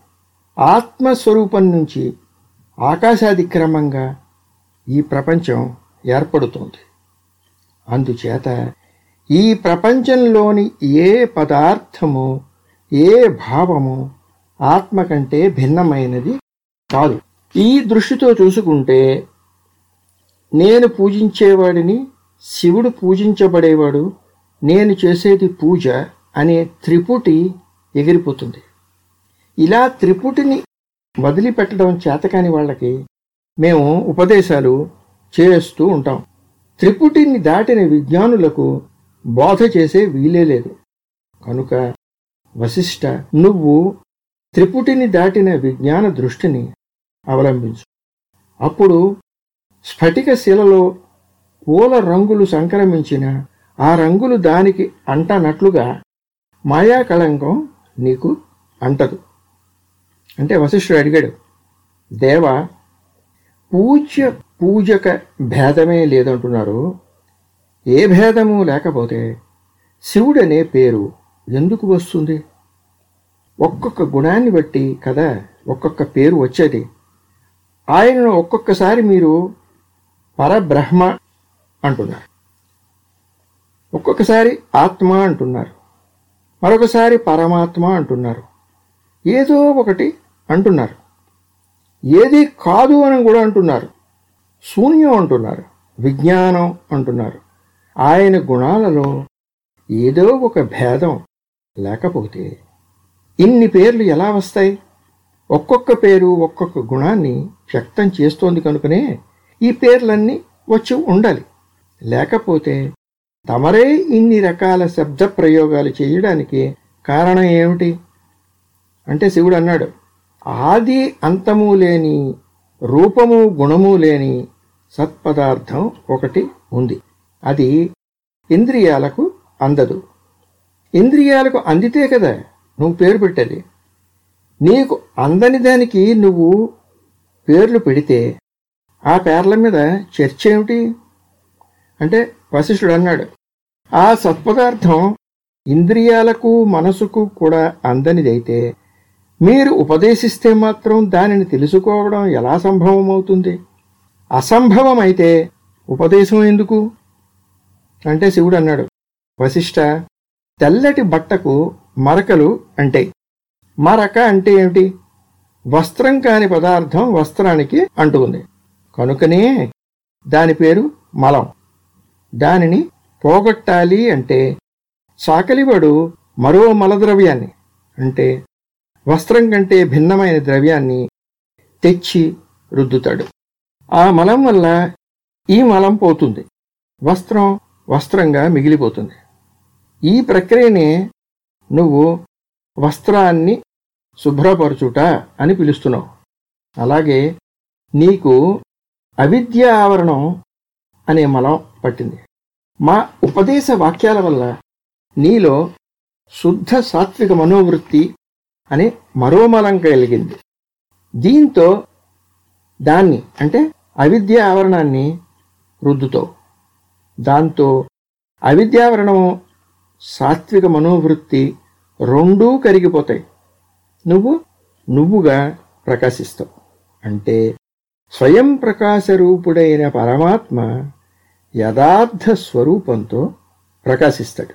ఆత్మస్వరూపం నుంచి ఆకాశాదిక్రమంగా ఈ ప్రపంచం ఏర్పడుతుంది. అందుచేత ఈ ప్రపంచంలోని ఏ పదార్థము ఏ భావము ఆత్మ కంటే భిన్నమైనది కాదు. ఈ దృష్టితో చూసుకుంటే నేను పూజించేవాడిని శివుడు పూజించబడేవాడు నేను చేసేది పూజ అనే త్రిపుటి ఎగిరిపోతుంది. ఇలా త్రిపుటిని వదిలిపెట్టడం చేతకాని వాళ్ళకి మేము ఉపదేశాలు చేస్తూ ఉంటాం. త్రిపుటిని దాటిన విజ్ఞానులకు బోధ చేసే వీలే లేదు. కనుక వశిష్ట నువ్వు త్రిపుటిని దాటిన విజ్ఞాన దృష్టిని అవలంబించు. అప్పుడు స్ఫటిక శిలలో పూల రంగులు సంక్రమించిన ఆ రంగులు దానికి అంటనట్లుగా మాయాకళంకం నీకు అంటదు. అంటే వశిష్ఠుడు అడిగాడు దేవ పూజ్య పూజక భేదమే లేదంటున్నారు. ఏ భేదము లేకపోతే శివుడనే పేరు ఎందుకు వస్తుంది? ఒక్కొక్క గుణాన్ని బట్టి కదా ఒక్కొక్క పేరు వచ్చేది. ఆయనను ఒక్కొక్కసారి మీరు పరబ్రహ్మ అంటున్నారు. ఒక్కొక్కసారి ఆత్మ అంటున్నారు. మరొకసారి పరమాత్మ అంటున్నారు. ఏదో ఒకటి అంటున్నారు. ఏది కాదు అని కూడా అంటున్నారు. శూన్యం అంటున్నారు. విజ్ఞానం అంటున్నారు. ఆయన గుణాలలో ఏదో ఒక భేదం. లేకపోతే ఇన్ని పేర్లు ఎలా వస్తాయి? ఒక్కొక్క పేరు ఒక్కొక్క గుణాన్ని వ్యక్తం చేస్తోంది కనుకనే ఈ పేర్లన్నీ వచ్చి ఉండాలి. లేకపోతే తమరే ఇన్ని రకాల శబ్ద ప్రయోగాలు చేయడానికి కారణం ఏమిటి? అంటే శివుడు అన్నాడు ఆది అంతము లేని రూపము గుణము లేని సత్పదార్థం ఒకటి ఉంది. అది ఇంద్రియాలకు అందదు. ఇంద్రియాలకు అందితే కదా నువ్వు పేరు పెట్టాలి నీకు అందని దానికి నువ్వు పేర్లు పెడితే ఆ పేర్ల మీద చర్చ ఏమిటి? అంటే వశిష్ఠుడు అన్నాడు ఆ సత్పదార్థం ఇంద్రియాలకు మనసుకు కూడా అందనిదైతే మీరు ఉపదేశిస్తే మాత్రం దానిని తెలుసుకోవడం ఎలా సంభవమవుతుంది? అసంభవం అయితే ఉపదేశం ఎందుకు? అంటే శివుడు అన్నాడు వశిష్ట తెల్లటి బట్టకు మరకలు అంటే మరక అంటే ఏమిటి? వస్త్రం కాని పదార్థం వస్త్రానికి అంటుకుంది. కనుకనే దాని పేరు మలం. దానిని పోగొట్టాలి అంటే చాకలివాడు మరో మలద్రవ్యాన్ని అంటే వస్త్రం కంటే భిన్నమైన ద్రవ్యాన్ని తెచ్చి రుద్దుతాడు. ఆ మలం వల్ల ఈ మలం పోతుంది. వస్త్రం వస్త్రంగా మిగిలిపోతుంది. ఈ ప్రక్రియనే నువ్వు వస్త్రాన్ని శుభ్రపరచుట అని పిలుస్తున్నావు. అలాగే నీకు అవిద్య ఆవరణం అనే మలం పట్టింది. మా ఉపదేశ వాక్యాల వల్ల నీలో శుద్ధ సాత్విక మనోవృత్తి అని మరో మలం కలిగింది దీంతో దాన్ని అంటే అవిద్య ఆవరణాన్ని రుద్దుతో దాంతో అవిద్యావరణము సాత్విక మనోవృత్తి రెండూ కరిగిపోతాయి. నువ్వు నువ్వుగా ప్రకాశిస్తావు. అంటే స్వయం ప్రకాశరూపుడైన పరమాత్మ యథార్థ స్వరూపంతో ప్రకాశిస్తాడు.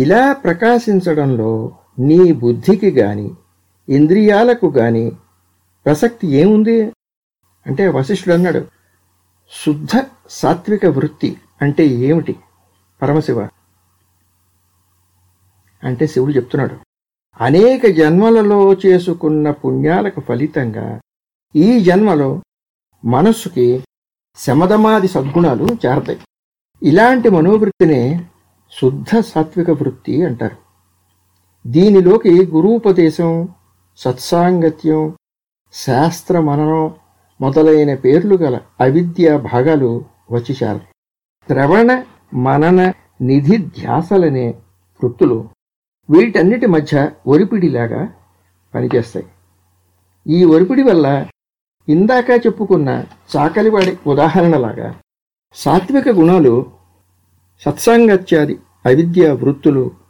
ఇలా ప్రకాశించడంలో నీ బుద్ధికి గాని ఇంద్రియాలకు గాని ప్రసక్తి ఏముంది? అంటే వశిష్ఠుడు అన్నాడు శుద్ధ సాత్విక వృత్తి అంటే ఏమిటి పరమశివ? అంటే శివుడు చెప్తున్నాడు అనేక జన్మలలో చేసుకున్న పుణ్యాలకు ఫలితంగా ఈ జన్మలో మనస్సుకి శమదమాది సద్గుణాలు చేరతాయి. ఇలాంటి మనోవృత్తినే శుద్ధ సాత్విక వృత్తి అంటారు. దీనిలోకి గురూపదేశం సత్సాంగత్యం శాస్త్ర మననం మొదలైన పేర్లు గల అవిద్య భాగాలు వచ్చిచారు శ్రవణ మనన నిధి ధ్యాసలనే వృత్తులు వీటన్నిటి మధ్య ఒరిపిడిలాగా పనిచేస్తాయి. ఈ ఒరిపిడి వల్ల ఇందాక చెప్పుకున్న చాకలివాడి ఉదాహరణలాగా సాత్విక గుణాలు సత్సాంగత్యాది అవిద్య వృత్తులు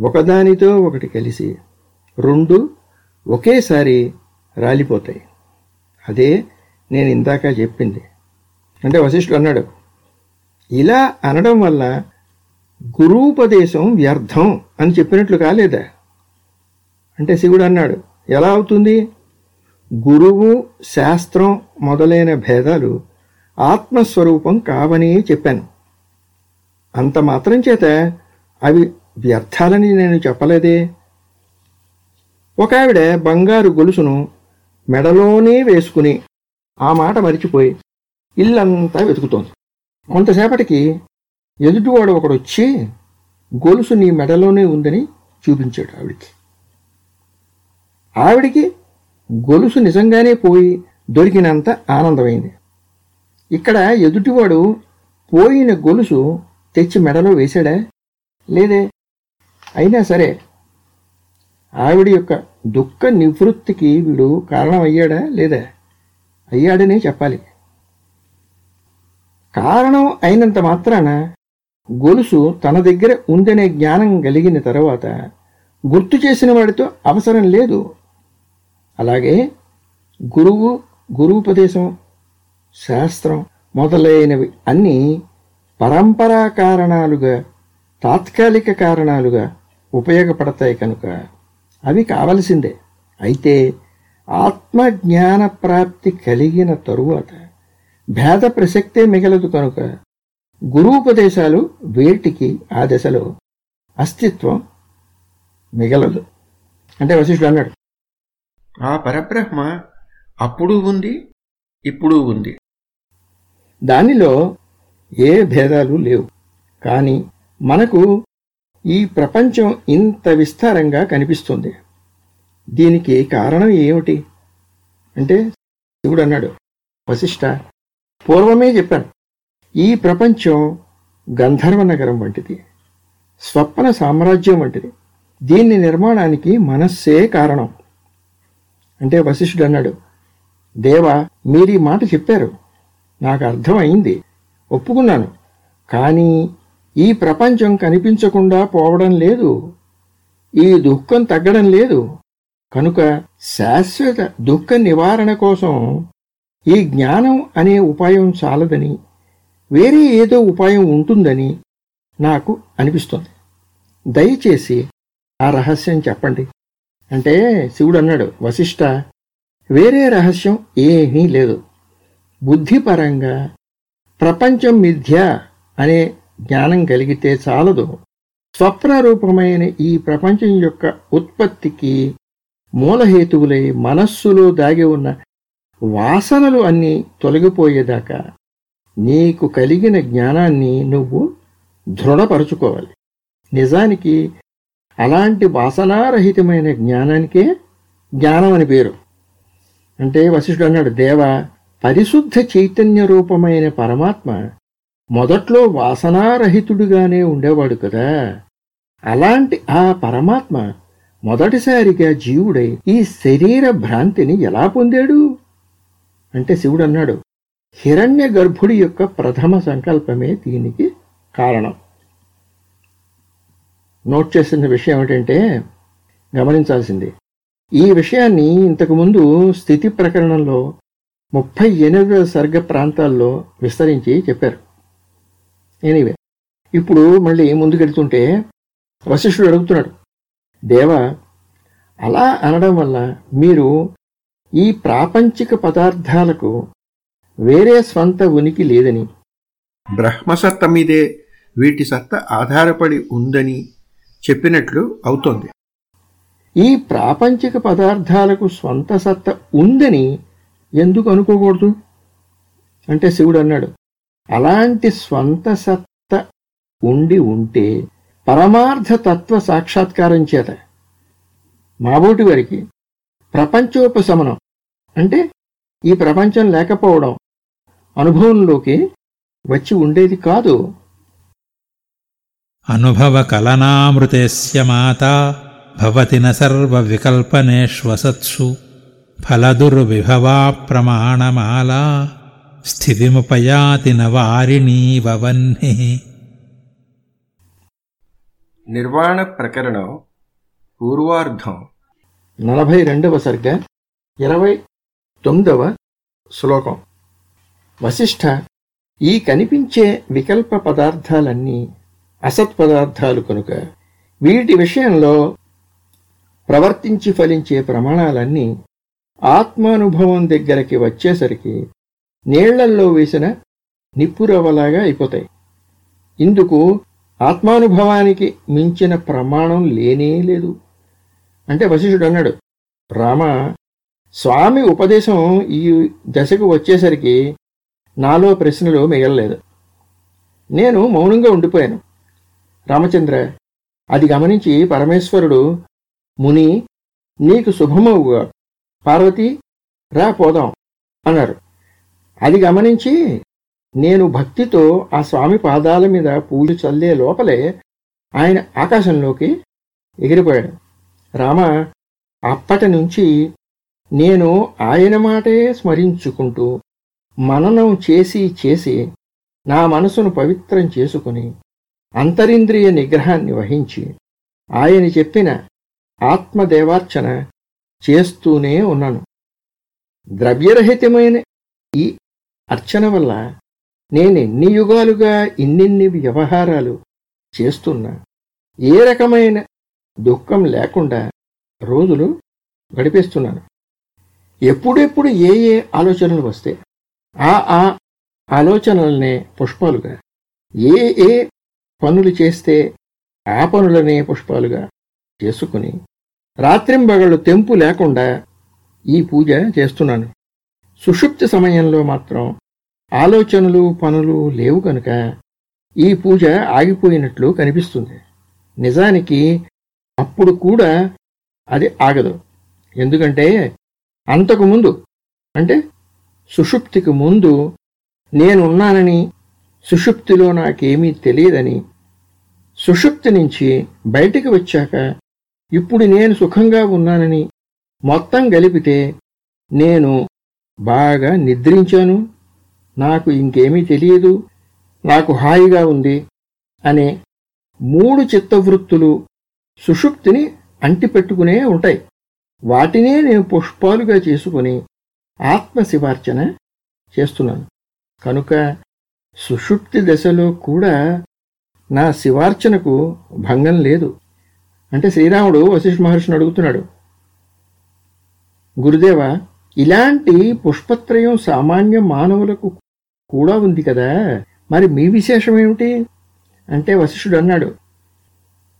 ఒకదానితో ఒకటి కలిసి రెండు ఒకేసారి రాలిపోతాయి. అదే నేను ఇందాక చెప్పింది. అంటే వశిష్ఠుడు అన్నాడు ఇలా అనడం వల్ల గురూపదేశం వ్యర్థం అని చెప్పినట్లు కాలేదా? అంటే శివుడు అన్నాడు ఎలా అవుతుంది? గురువు శాస్త్రం మొదలైన భేదాలు ఆత్మస్వరూపం కావని చెప్పాను. అంత మాత్రం చేత అవి వ్యర్థాలని నేను చెప్పలేదే. ఒక ఆవిడ బంగారు గొలుసును మెడలోనే వేసుకుని ఆ మాట మరిచిపోయి ఇల్లంతా వెతుకుతోంది. కొంతసేపటికి ఎదుటివాడు ఒకడు వచ్చి గొలుసు నీ మెడలోనే ఉందని చూపించాడు ఆవిడికి. ఆవిడికి గొలుసు నిజంగానే పోయి దొరికినంత ఆనందమైంది. ఇక్కడ ఎదుటివాడు పోయిన గొలుసు తెచ్చి మెడలో వేశాడా? లేదే అయినా సరే ఆవిడ యొక్క దుఃఖ నివృత్తికి వీడు కారణం అయ్యాడా లేదా? అయ్యాడనే చెప్పాలి. కారణం అయినంత మాత్రాన గొలుసు తన దగ్గర ఉందనే జ్ఞానం కలిగిన తర్వాత గుర్తు చేసిన వాడితో అవసరం లేదు. అలాగే గురువు గురుపదేశం శాస్త్రం మొదలైనవి అన్నీ పరంపరా కారణాలుగా తాత్కాలిక కారణాలుగా ఉపయోగపడతాయి కనుక అవి కావలసిందే. అయితే ఆత్మజ్ఞాన ప్రాప్తి కలిగిన తరువాత భేద ప్రసక్తే మిగలదు కనుక గురూపదేశాలు వేటికి ఆ దశలో అస్తిత్వం మిగలదు. అంటే వశిష్ఠుడు అన్నాడు ఆ పరబ్రహ్మ అప్పుడు ఉంది ఇప్పుడు ఉంది. దానిలో ఏ భేదాలు లేవు. కానీ మనకు ఈ ప్రపంచం ఇంత విస్తారంగా కనిపిస్తుంది. దీనికి కారణం ఏమిటి? అంటే శివుడు అన్నాడు. వశిష్ట పూర్వమే చెప్పాను. ఈ ప్రపంచం గంధర్వ నగరం వంటిది. స్వప్న సామ్రాజ్యం వంటిది. దీన్ని నిర్మాణానికి మనస్సే కారణం. అంటే వశిష్ఠుడు అన్నాడు. దేవా మీరీ మాట చెప్పారు. నాకు అర్థమైంది. ఒప్పుకున్నాను. కానీ ఈ ప్రపంచం కనిపించకుండా పోవడం లేదు. ఈ దుఃఖం తగ్గడం లేదు. కనుక శాశ్వత దుఃఖ నివారణ కోసం ఈ జ్ఞానం అనే ఉపాయం చాలదని వేరే ఏదో ఉపాయం ఉంటుందని నాకు అనిపిస్తుంది. దయచేసి ఆ రహస్యం చెప్పండి. అంటే శివుడు అన్నాడు వశిష్ఠ వేరే రహస్యం ఏమీ లేదు. బుద్ధిపరంగా ప్రపంచం మిథ్య అనే జ్ఞానం కలిగితే చాలదు. స్వప్న రూపమైన ఈ ప్రపంచం యొక్క ఉత్పత్తికి మూలహేతువులై మనస్సులో దాగి ఉన్న వాసనలు అన్నీ తొలగిపోయేదాకా నీకు కలిగిన జ్ఞానాన్ని నువ్వు దృఢపరుచుకోవాలి. నిజానికి అలాంటి వాసనారహితమైన జ్ఞానానికే జ్ఞానం అని పేరు. అంటే వశిష్ఠుడు అన్నాడు దేవ పరిశుద్ధ చైతన్య రూపమైన పరమాత్మ మొదట్లో వాసనారహితుడుగానే ఉండేవాడు కదా. అలాంటి ఆ పరమాత్మ మొదటిసారిగా జీవుడై ఈ శరీర భ్రాంతిని ఎలా పొందాడు? అంటే శివుడు అన్నాడు హిరణ్య గర్భుడి యొక్క ప్రథమ సంకల్పమే దీనికి కారణం. నోట్ చేసిన విషయం ఏమిటంటే గమనించాల్సింది ఈ విషయాన్ని ఇంతకుముందు స్థితి ప్రకరణంలో ముప్పై ఎనిమిదవ సర్గ ప్రాంతాల్లో విస్తరించి చెప్పారు. ఎనీవే ఇప్పుడు మళ్ళీ ముందుకెడుతుంటే వశిష్ఠుడు అడుగుతున్నాడు దేవా అలా అనడం వల్ల మీరు ఈ ప్రాపంచిక పదార్థాలకు వేరే స్వంత ఉనికి లేదని బ్రహ్మసత్త మీదే వీటి సత్త ఆధారపడి ఉందని చెప్పినట్లు అవుతోంది. ఈ ప్రాపంచిక పదార్థాలకు స్వంత సత్త ఉందని ఎందుకు అనుకోకూడదు? అంటే శివుడు అన్నాడు అలాంటి స్వంత సత్త ఉండి ఉంటే పరమార్థ తత్వ సాక్షాత్కారం చేత మాబోటి వారికి ప్రపంచోపశమనం అంటే ఈ ప్రపంచం లేకపోవడం అనుభవంలోకి వచ్చి ఉండేది కాదు. అనుభవ కలనామృతేస్య మాతా భవతి వికల్పనే శ్వసత్సు ఫలదుర్విభవా ప్రమాణమాలా స్థితిముపయాతి నవారిణీవ వహ్నిః నిర్వాణ ప్రకరణం పూర్వార్ధం. నలభై రెండవ సర్గ ఇరవై తొమ్మిదవ శ్లోకం. వశిష్ఠ ఈ కనిపించే వికల్ప పదార్థాలన్నీ అసత్ పదార్థాలు కనుక వీటి విషయంలో ప్రవర్తించి ఫలించే ప్రమాణాలన్నీ ఆత్మానుభవం దగ్గరికి వచ్చేసరికి నీళ్ళల్లో వేసిన నిప్పురవ్వలాగా అయిపోతాయి. ఇందుకు ఆత్మానుభవానికి మించిన ప్రమాణం లేనే లేదు. అంటే వశిష్ఠుడు అన్నాడు రామ స్వామి ఉపదేశం ఈ దశకు వచ్చేసరికి నాలో ప్రశ్నలు మిగలలేదు. నేను మౌనంగా ఉండిపోయాను. రామచంద్ర అది గమనించి పరమేశ్వరుడు ముని నీకు శుభమవుగా పార్వతి రా పోదాం అన్నారు. అది గమనించి నేను భక్తితో ఆ స్వామి పాదాల మీద పూజ చల్లే లోపలే ఆయన ఆకాశంలోకి ఎగిరిపోయాడు. రామ అప్పటి నుంచి నేను ఆయన మాటే స్మరించుకుంటూ మననం చేసి చేసి నా మనసును పవిత్రం చేసుకుని అంతరింద్రియ నిగ్రహాన్ని వహించి ఆయన చెప్పిన ఆత్మదేవార్చన చేస్తూనే ఉన్నాను. ద్రవ్యరహితమైన ఈ అర్చన వల్ల నేనెన్ని యుగాలుగా ఇన్నిన్ని వ్యవహారాలు చేస్తున్నా ఏ రకమైన దుఃఖం లేకుండా రోజులు గడిపేస్తున్నాను. ఎప్పుడెప్పుడు ఏ ఏ ఆలోచనలు వస్తే ఆ ఆ ఆలోచనలనే పుష్పాలుగా ఏ ఏ పనులు చేస్తే ఆ పనులనే పుష్పాలుగా చేసుకుని రాత్రింబగళ్ళు తెంపు లేకుండా ఈ పూజ చేస్తున్నాను. సుషుప్తి సమయంలో మాత్రం ఆలోచనలు పనులు లేవు కనుక ఈ పూజ ఆగిపోయినట్లు కనిపిస్తుంది. నిజానికి అప్పుడు కూడా అది ఆగదు. ఎందుకంటే అంతకుముందు అంటే సుషుప్తికి ముందు నేనున్నానని సుషుప్తిలో నాకేమీ తెలియదని సుషుప్తి నుంచి బయటికి వచ్చాక ఇప్పుడు నేను సుఖంగా ఉన్నానని మొత్తం గలిపితే నేను బాగా నిద్రించాను. నాకు ఇంకేమీ తెలియదు. నాకు హాయిగా ఉంది అనే మూడు చిత్తవృత్తులు సుషుప్తిని అంటిపెట్టుకునే ఉంటాయి. వాటినే నేను పుష్పాలుగా చేసుకుని ఆత్మశివార్చన చేస్తున్నాను. కనుక సుషుప్తి దశలో కూడా నా శివార్చనకు భంగం లేదు. అంటే శ్రీరాముడు వశిష్ఠ మహర్షిని అడుగుతున్నాడు. గురుదేవ ఇలాంటి పుష్పత్రయం సామాన్య మానవులకు కూడా ఉంది కదా. మరి మీ విశేషం ఏమిటి? అంటే వశిష్ఠుడు అన్నాడు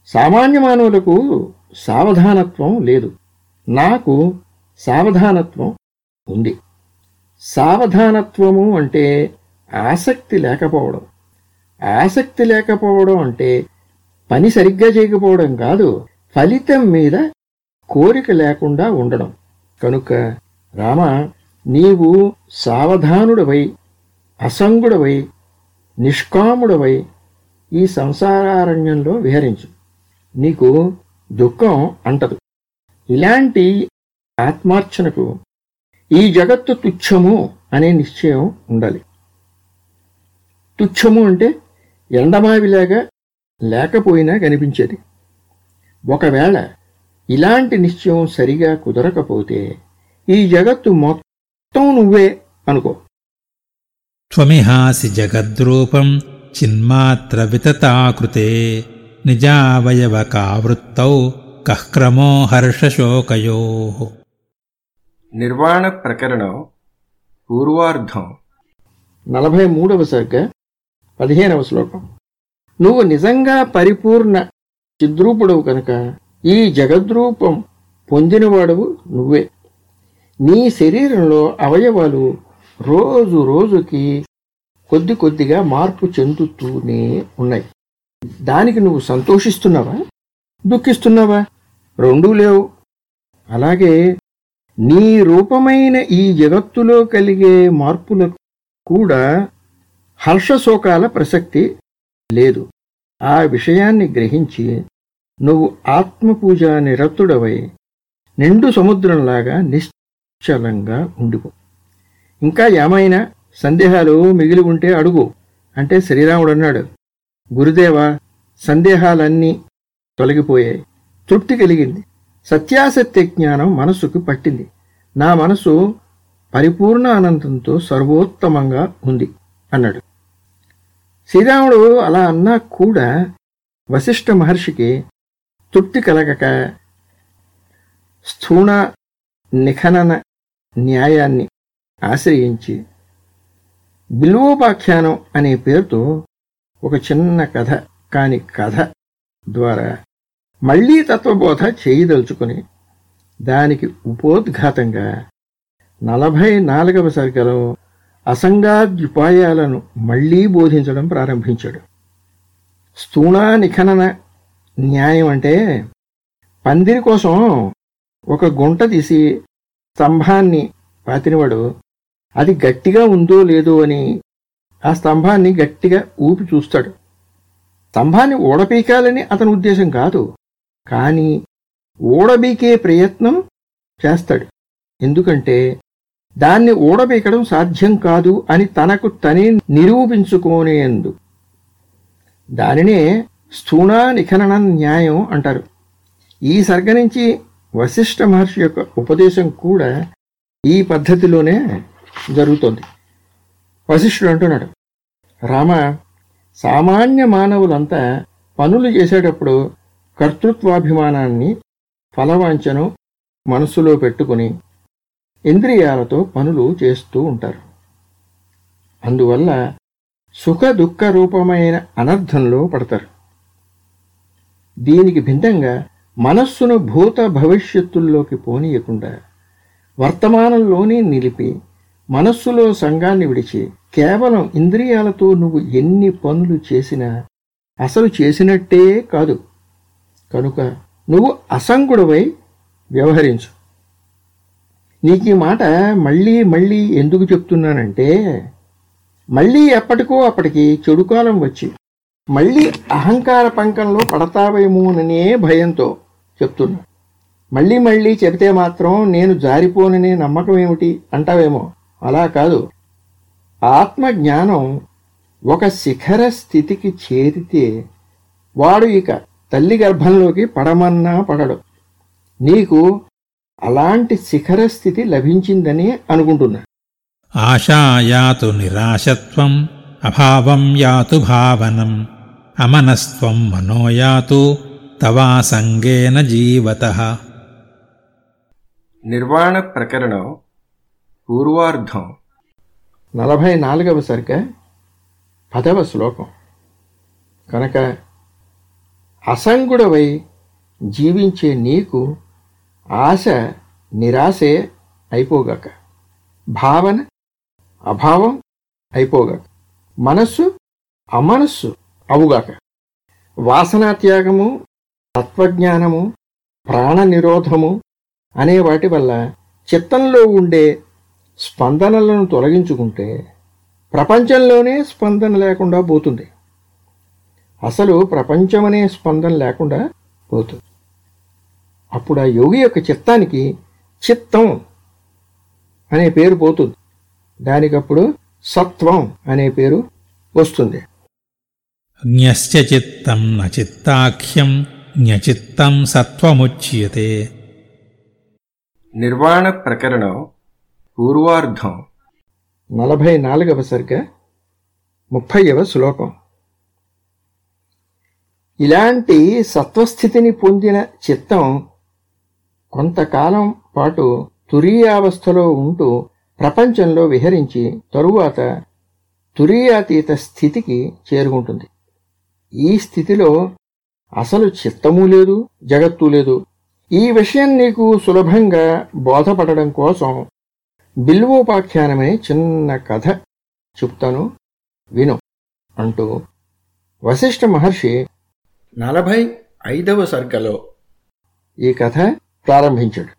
సామాన్య మానవులకు సావధానత్వం లేదు. నాకు సావధానత్వం ఉంది. సావధానత్వము అంటే ఆసక్తి లేకపోవడం. ఆసక్తి లేకపోవడం అంటే పని సరిగ్గా చేయకపోవడం కాదు ఫలితం మీద కోరిక లేకుండా ఉండడం. కనుక రామ నీవు సావధానుడవై అసంగుడవై నిష్కాముడవై ఈ సంసారారణ్యంలో విహరించు. నీకు దుఃఖం అంటదు. ఇలాంటి ఆత్మార్చనకు ఈ జగత్తు తుచ్చము అనే నిశ్చయం ఉండాలి. తుచ్చము అంటే ఎండమావిలాగా లేకపోయినా కనిపించేది. ఒకవేళ ఇలాంటి నిశ్చయం సరిగా కుదరకపోతే ఈ జగత్తు మొత్తం నువ్వే అనుకో. త్వమిహాసి జగద్రూపం చిన్మాత్ర వితతాకృతే నిజావయవకావృత్తౌ కఃక్రమో హర్షశోకయో. నిర్వాణ ప్రకరణం పూర్వార్ధం. నలభై మూడవ సర్గ పదిహేనవ శ్లోకం. నువ్వు నిజంగా పరిపూర్ణ చిద్రూపుడవు కనుక ఈ జగద్రూపం పొందినవాడవు నువ్వే. నీ శరీరంలో అవయవాలు రోజు రోజుకి కొద్ది కొద్దిగా మార్పు చెందుతూనే ఉన్నాయి. దానికి నువ్వు సంతోషిస్తున్నావా? దుఃఖిస్తున్నావా? రెండూ లేవు. అలాగే నీ రూపమైన ఈ జగత్తులో కలిగే మార్పులకు కూడా హర్షశోకాల ప్రసక్తి లేదు. ఆ విషయాన్ని గ్రహించి నువ్వు ఆత్మపూజ నిరతుడవై నిండు సముద్రంలాగా నిశ్చలంగా ఉండిపో ఇంకా ఏమైనా సందేహాలు మిగిలి ఉంటే అడుగు అంటే శ్రీరాముడు అన్నాడు గురుదేవ సందేహాలన్నీ తొలగిపోయాయి. తృప్తి కలిగింది. సత్యాసత్య జ్ఞానం మనసుకు పట్టింది. నా మనసు పరిపూర్ణ ఆనందంతో సర్వోత్తమంగా ఉంది అన్నాడు. శ్రీరాముడు అలా అన్నా కూడా వశిష్ఠ మహర్షికి తృప్తి కలగక స్థూణ నిఖనన న్యాయాన్ని ఆశ్రయించి బిల్వోపాఖ్యానం అనే పేరుతో ఒక చిన్న కథ కాని కథ ద్వారా మళ్ళీ తత్వబోధ చేయదలుచుకుని దానికి ఉపోద్ఘాతంగా నలభై నాలుగవ సర్గలో అసంగాద్యుపాయాలను మళ్ళీ బోధించడం ప్రారంభించాడు. స్థూణా నిఖనన న్యాయం అంటే పందిరి కోసం ఒక గుంట తీసి స్తంభాన్ని పాతినవాడు అది గట్టిగా ఉందో లేదో అని ఆ స్తంభాన్ని గట్టిగా ఊపి చూస్తాడు. స్తంభాన్ని ఓడపీకాలని అతని ఉద్దేశం కాదు కానీ ఊడబీకే ప్రయత్నం చేస్తాడు. ఎందుకంటే దాన్ని ఊడబీకడం సాధ్యం కాదు అని తనకు తనే నిరూపించుకోనేందు దానినే స్థూణ నిఖనన న్యాయం అంటారు. ఈ సర్గ నుంచి వశిష్ఠ మహర్షి యొక్క ఉపదేశం కూడా ఈ పద్ధతిలోనే జరుగుతోంది. వశిష్ఠుడు అంటున్నాడు రామ సామాన్య మానవులంతా పనులు చేసేటప్పుడు కర్తృత్వాభిమానాన్ని ఫలవాంఛను మనసులో పెట్టుకుని ఇంద్రియాలతో పనులు చేస్తూ ఉంటారు. అందువల్ల సుఖ దుఃఖ రూపమైన అనర్థంలో పడతారు. దీనికి భిన్నంగా మనస్సును భూత భవిష్యత్తుల్లోకి పోనీయకుండా వర్తమానంలోనే నిలిపి మనస్సులో సంఘాన్ని విడిచి కేవలం ఇంద్రియాలతో నువ్వు ఎన్ని పనులు చేసినా అసలు చేసినట్టే కాదు. కనుక నువ్వు అసంగుడవై వ్యవహరించు. నీకు ఈ మాట మళ్ళీ మళ్ళీ ఎందుకు చెప్తున్నానంటే మళ్ళీ ఎప్పటికో అప్పటికి చెడుకాలం వచ్చి మళ్ళీ అహంకార పంకంలో పడతావేమోననే భయంతో చెప్తున్నాడు మళ్ళీ మళ్ళీ చెబితే మాత్రం నేను జారిపోననే నమ్మకం ఏమిటి అంటావేమో. అలా కాదు. ఆత్మజ్ఞానం ఒక శిఖర స్థితికి చేరితే వాడు ఇక తల్లి గర్భంలోకి పడమన్నా పడడు. నీకు అలాంటి శిఖర స్థితి లభించిందని అనుకుంటున్నా. ఆశాయాతు నిరాశత్వం అభావం యాతు భావనం అమనస్త్వం మనోయాతు తవాసంగేన జీవత. నిర్వాణ ప్రకరణం పూర్వార్ధం. నలభై నాలుగవ సర్గ పదవ శ్లోకం. కనుక అసంగుడవై జీవించే నీకు ఆశ నిరాశే అయిపోగాక. భావన అభావం అయిపోగాక. మనస్సు అమనస్సు అవుగాక. వాసనాత్యాగము తత్వజ్ఞానము ప్రాణ నిరోధము అనే వాటి వల్ల చిత్తంలో ఉండే స్పందనలను తొలగించుకుంటే ప్రపంచంలోనే స్పందన లేకుండా పోతుంది. అసలు ప్రపంచమనే స్పందన లేకుండా పోతుంది. అప్పుడు ఆ యోగి యొక్క చిత్తానికి చిత్తం అనే పేరు పోతుంది. దానికప్పుడు సత్వం అనే పేరు వస్తుంది. చిత్తం జ్ఞచిత్తం సత్వముచ్యతే నిర్వాణ ప్రకరణం పూర్వార్ధం. నలభై నాలుగవ సర్గ ముప్పైవ శ్లోకం. ఇలాంటి సత్వస్థితిని పొందిన చిత్తం కొంతకాలం పాటు తురీయావస్థలో ఉంటూ ప్రపంచంలో విహరించి తరువాత తురీయాతీత స్థితికి చేరుకుంటుంది. ఈ స్థితిలో అసలు చిత్తము లేదు జగత్తు లేదు. ఈ విషయం నీకు సులభంగా బోధపడడం కోసం బిల్వోపాఖ్యానమే చిన్న కథ. చెప్తాను విను అంటూ వశిష్ఠ మహర్షి నలభై ఐదవ సర్గలో ఈ కథ ప్రారంభించాడు.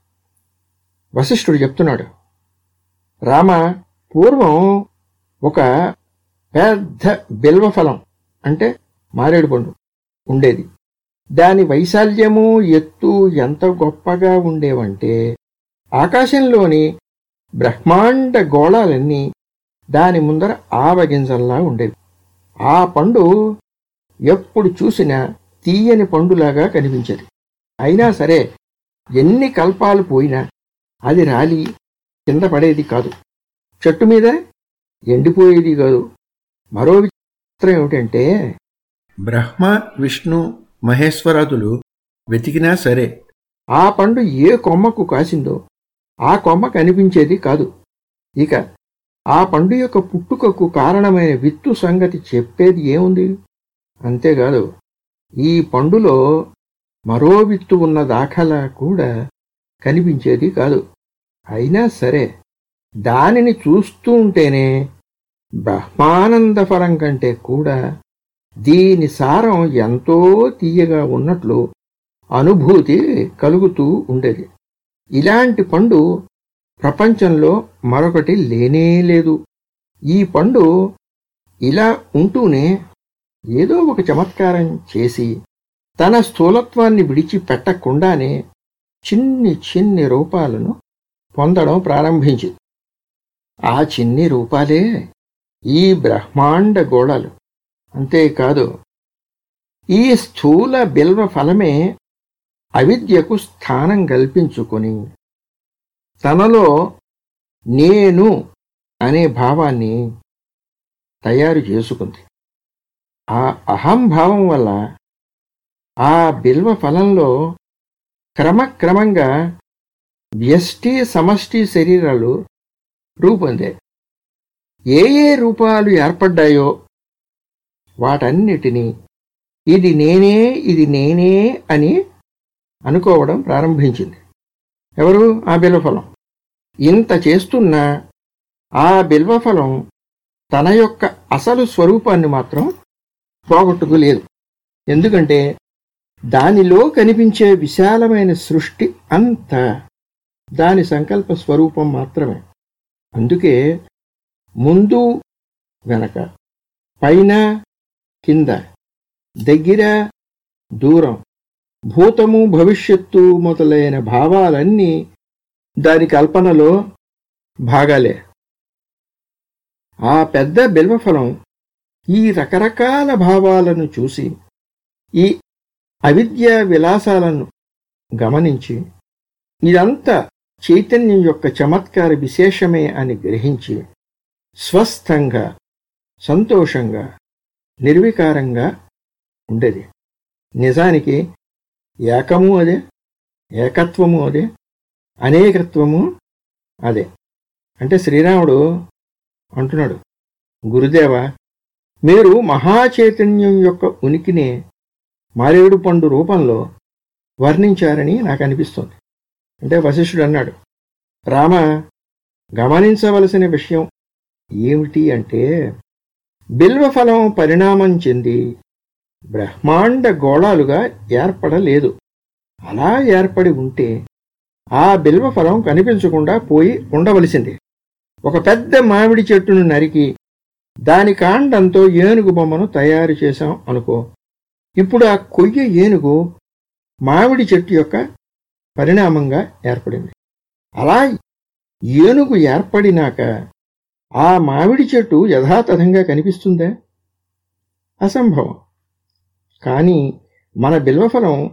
వశిష్ఠుడు చెప్తున్నాడు రామ పూర్వం ఒక పెద్ద బిల్వఫలం అంటే మారేడు పండు ఉండేది. దాని వైశాల్యము ఎత్తు ఎంత గొప్పగా ఉండేవంటే ఆకాశంలోని బ్రహ్మాండ గోళాలన్నీ దాని ముందర ఆవగింజల్లా ఉండేవి. ఆ పండు ఎప్పుడు చూసినా తీయని పండులాగా కనిపించేది. అయినా సరే ఎన్ని కల్పాలు పోయినా అది రాలి కింద పడేది కాదు. చెట్టు మీద ఎండిపోయేది కాదు. మరో విచిత్రం ఏమిటంటే బ్రహ్మ విష్ణు మహేశ్వరాదులు వెతికినా సరే ఆ పండు ఏ కొమ్మకు కాసిందో ఆ కొమ్మ కనిపించేది కాదు. ఇక ఆ పండు యొక్క పుట్టుకకు కారణమైన విత్తు సంగతి చెప్పేది ఏముంది? అంతేకాదు ఈ పండులో మరో విత్తు ఉన్న దాఖలా కూడా కనిపించేది కాదు. అయినా సరే దానిని చూస్తూ ఉంటేనే బ్రహ్మానందఫలం కంటే కూడా దీని సారం ఎంతో తీయగా ఉన్నట్లు అనుభూతి కలుగుతూ ఉండేది. ఇలాంటి పండు ప్రపంచంలో మరొకటి లేనే లేదు. ఈ పండు ఇలా ఉంటూనే ఏదో ఒక చమత్కారం చేసి తన స్థూలత్వాన్ని విడిచిపెట్టకుండానే చిన్ని చిన్ని రూపాలను పొందడం ప్రారంభించింది. ఆ చిన్ని రూపాలే ఈ బ్రహ్మాండ గోళలు. అంతేకాదు ఈ స్థూల బిల్వ ఫలమే అవిద్యకు స్థానం కల్పించుకొని తనలో నేను అనే భావాన్ని తయారు చేసుకుంది. ఆ అహంభావం వల్ల ఆ బిల్వ ఫలంలో క్రమక్రమంగా వ్యష్టి సమష్టి శరీరాలు రూపొందాయి. ఏ ఏ రూపాలు ఏర్పడ్డాయో వాటన్నిటినీ ఇది నేనే ఇది నేనే అని అనుకోవడం ప్రారంభించింది. ఎవరు? ఆ బిల్వఫలం ఇంత చేస్తున్నా ఆ బిల్వఫలం తన యొక్క అసలు స్వరూపాన్ని మాత్రం పోగొట్టుకోలేదు. ఎందుకంటే దానిలో కనిపించే విశాలమైన సృష్టి అంతా దాని సంకల్ప స్వరూపం మాత్రమే. అందుకే ముందు వెనక పైన కింద దగ్గర దూరం భూతము భవిష్యత్తు మొదలైన భావాలన్నీ దాని కల్పనలో భాగాలే. ఆ పెద్ద బిల్వఫలం ఈ రకరకాల భావాలను చూసి ఈ అవిద్య విలాసాలను గమనించి ఇదంతా చైతన్యం యొక్క చమత్కార విశేషమే అని గ్రహించి స్వస్థంగా సంతోషంగా నిర్వికారంగా ఉండేది. నిజానికి ఏకము అదే ఏకత్వము అదే అనేకత్వము అదే. అంటే శ్రీరాముడు అంటున్నాడు గురుదేవ మీరు మహాచైతన్యం యొక్క ఉనికినే మారేడు పండు రూపంలో వర్ణించారని నాకు అనిపిస్తుంది. అంటే వశిష్ఠుడు అన్నాడు రామ గమనించవలసిన విషయం ఏమిటి అంటే బిల్వఫలం పరిణామం చెంది బ్రహ్మాండ గోళాలుగా ఏర్పడలేదు. అలా ఏర్పడి ఉంటే ఆ బిల్వఫలం కనిపించకుండా పోయి ఉండవలసింది. ఒక పెద్ద మామిడి చెట్టును నరికి దాని కాండంతో ఏనుగు బొమ్మను తయారు చేశాం అనుకో. ఇప్పుడు ఆ కొయ్య ఏనుగు మామిడి చెట్టు యొక్క పరిణామంగా ఏర్పడింది. అలా ఏనుగు ఏర్పడినాక ఆ మామిడి చెట్టు యథాతథంగా కనిపిస్తుందా? అసంభవం. కానీ మన బిల్వఫలం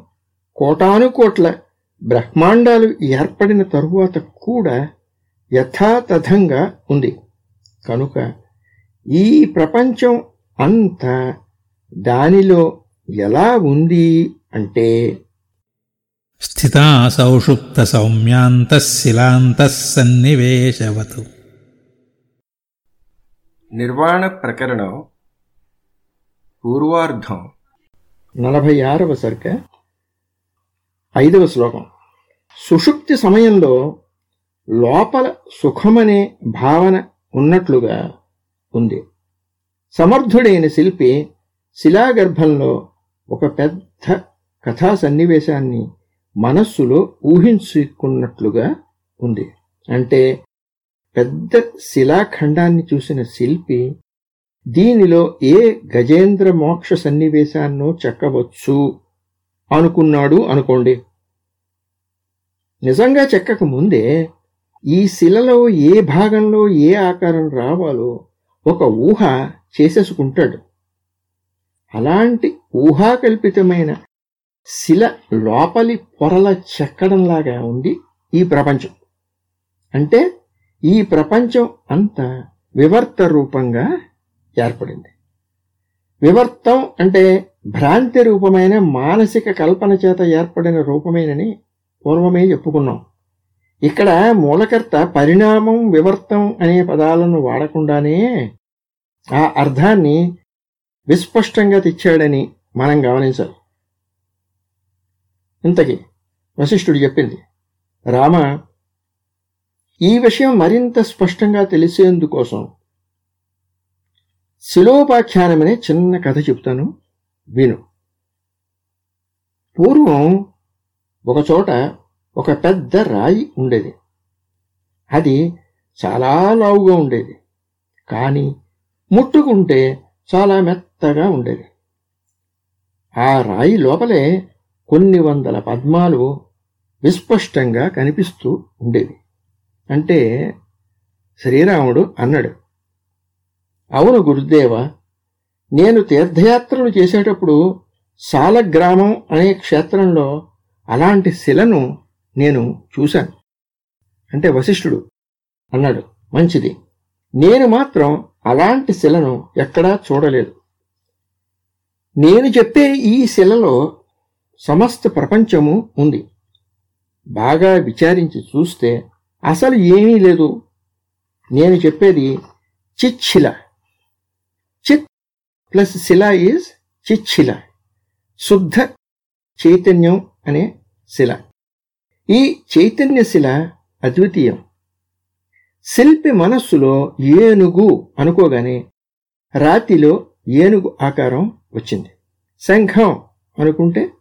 కోటానుకోట్ల బ్రహ్మాండాలు ఏర్పడిన తరువాత కూడా యథాతథంగా ఉంది. కనుక ఈ ప్రపంచం అంతా దానిలో ఎలా ఉంది అంటే స్థితా సౌషుప్త సౌమ్యాంతః నిర్వాణ ప్రకరణం పూర్వార్ధం. నలభై ఆరవ సరిక ఐదవ శ్లోకం. సుషుప్తి సమయంలో లోపల సుఖమనే భావన ఉన్నట్లుగా ఉంది. సమర్థుడైన శిల్పి శిలాగర్భంలో ఒక పెద్ద కథా సన్నివేశాన్ని మనస్సులో ఊహించుకున్నట్లుగా ఉంది. అంటే పెద్ద శిలాఖండాన్ని చూసిన శిల్పి దీనిలో ఏ గజేంద్ర మోక్ష సన్నివేశాన్నో చెక్కవచ్చు అనుకున్నాడు అనుకోండి. నిజంగా చెక్కక ముందే ఈ శిలలో ఏ భాగంలో ఏ ఆకారం రావాలో ఒక ఊహ చేసేసుకుంటాడు. అలాంటి ఊహాకల్పితమైన శిల లోపలి పొరల చెక్కడంలాగా ఉంది ఈ ప్రపంచం. అంటే ఈ ప్రపంచం అంతా వివర్త రూపంగా ఏర్పడింది. వివర్తం అంటే భ్రాంతి రూపమైన మానసిక కల్పన చేత ఏర్పడిన రూపమేనని పూర్వమే చెప్పుకున్నాం. ఇక్కడ మూలకర్త పరిణామం వివర్తం అనే పదాలను వాడకుండానే ఆ అర్థాన్ని విస్పష్టంగా తెచ్చాడని మనం గమనించాలి. ఇంతకీ వశిష్ఠుడు చెప్పింది రామ ఈ విషయం మరింత స్పష్టంగా తెలిసేందుకోసం శిలోపాఖ్యానమనే చిన్న కథ చెప్తాను. విను. పూర్వం ఒకచోట ఒక పెద్ద రాయి ఉండేది. అది చాలా లావుగా ఉండేది. కానీ ముట్టుకుంటే చాలా మెత్తగా ఉండేది. ఆ రాయి లోపలే కొన్ని వందల పద్మాలు విస్పష్టంగా కనిపిస్తూ ఉండేవి. అంటే శ్రీరాముడు అన్నాడు అవును గురుదేవ నేను తీర్థయాత్రలు చేసేటప్పుడు సాలగ్రామం అనే క్షేత్రంలో అలాంటి శిలను నేను చూశాను. అంటే వశిష్ఠుడు అన్నాడు మంచిది. నేను మాత్రం అలాంటి శిలను ఎక్కడా చూడలేదు. నేను చెప్పే ఈ శిలలో సమస్త ప్రపంచము ఉంది. బాగా విచారించి చూస్తే అసలు ఏమీ లేదు. నేను చెప్పేది చిచ్చిల చిత్ ప్లస్ శిల ఈజ్ చిచ్చిల శుద్ధ చైతన్యం అనే శిల. ఈ చైతన్య శిల అద్వితీయం. శిల్పి మనస్సులో ఏనుగు అనుకోగానే రాతిలో ఏనుగు ఆకారం వచ్చింది. శంఖం అనుకుంటే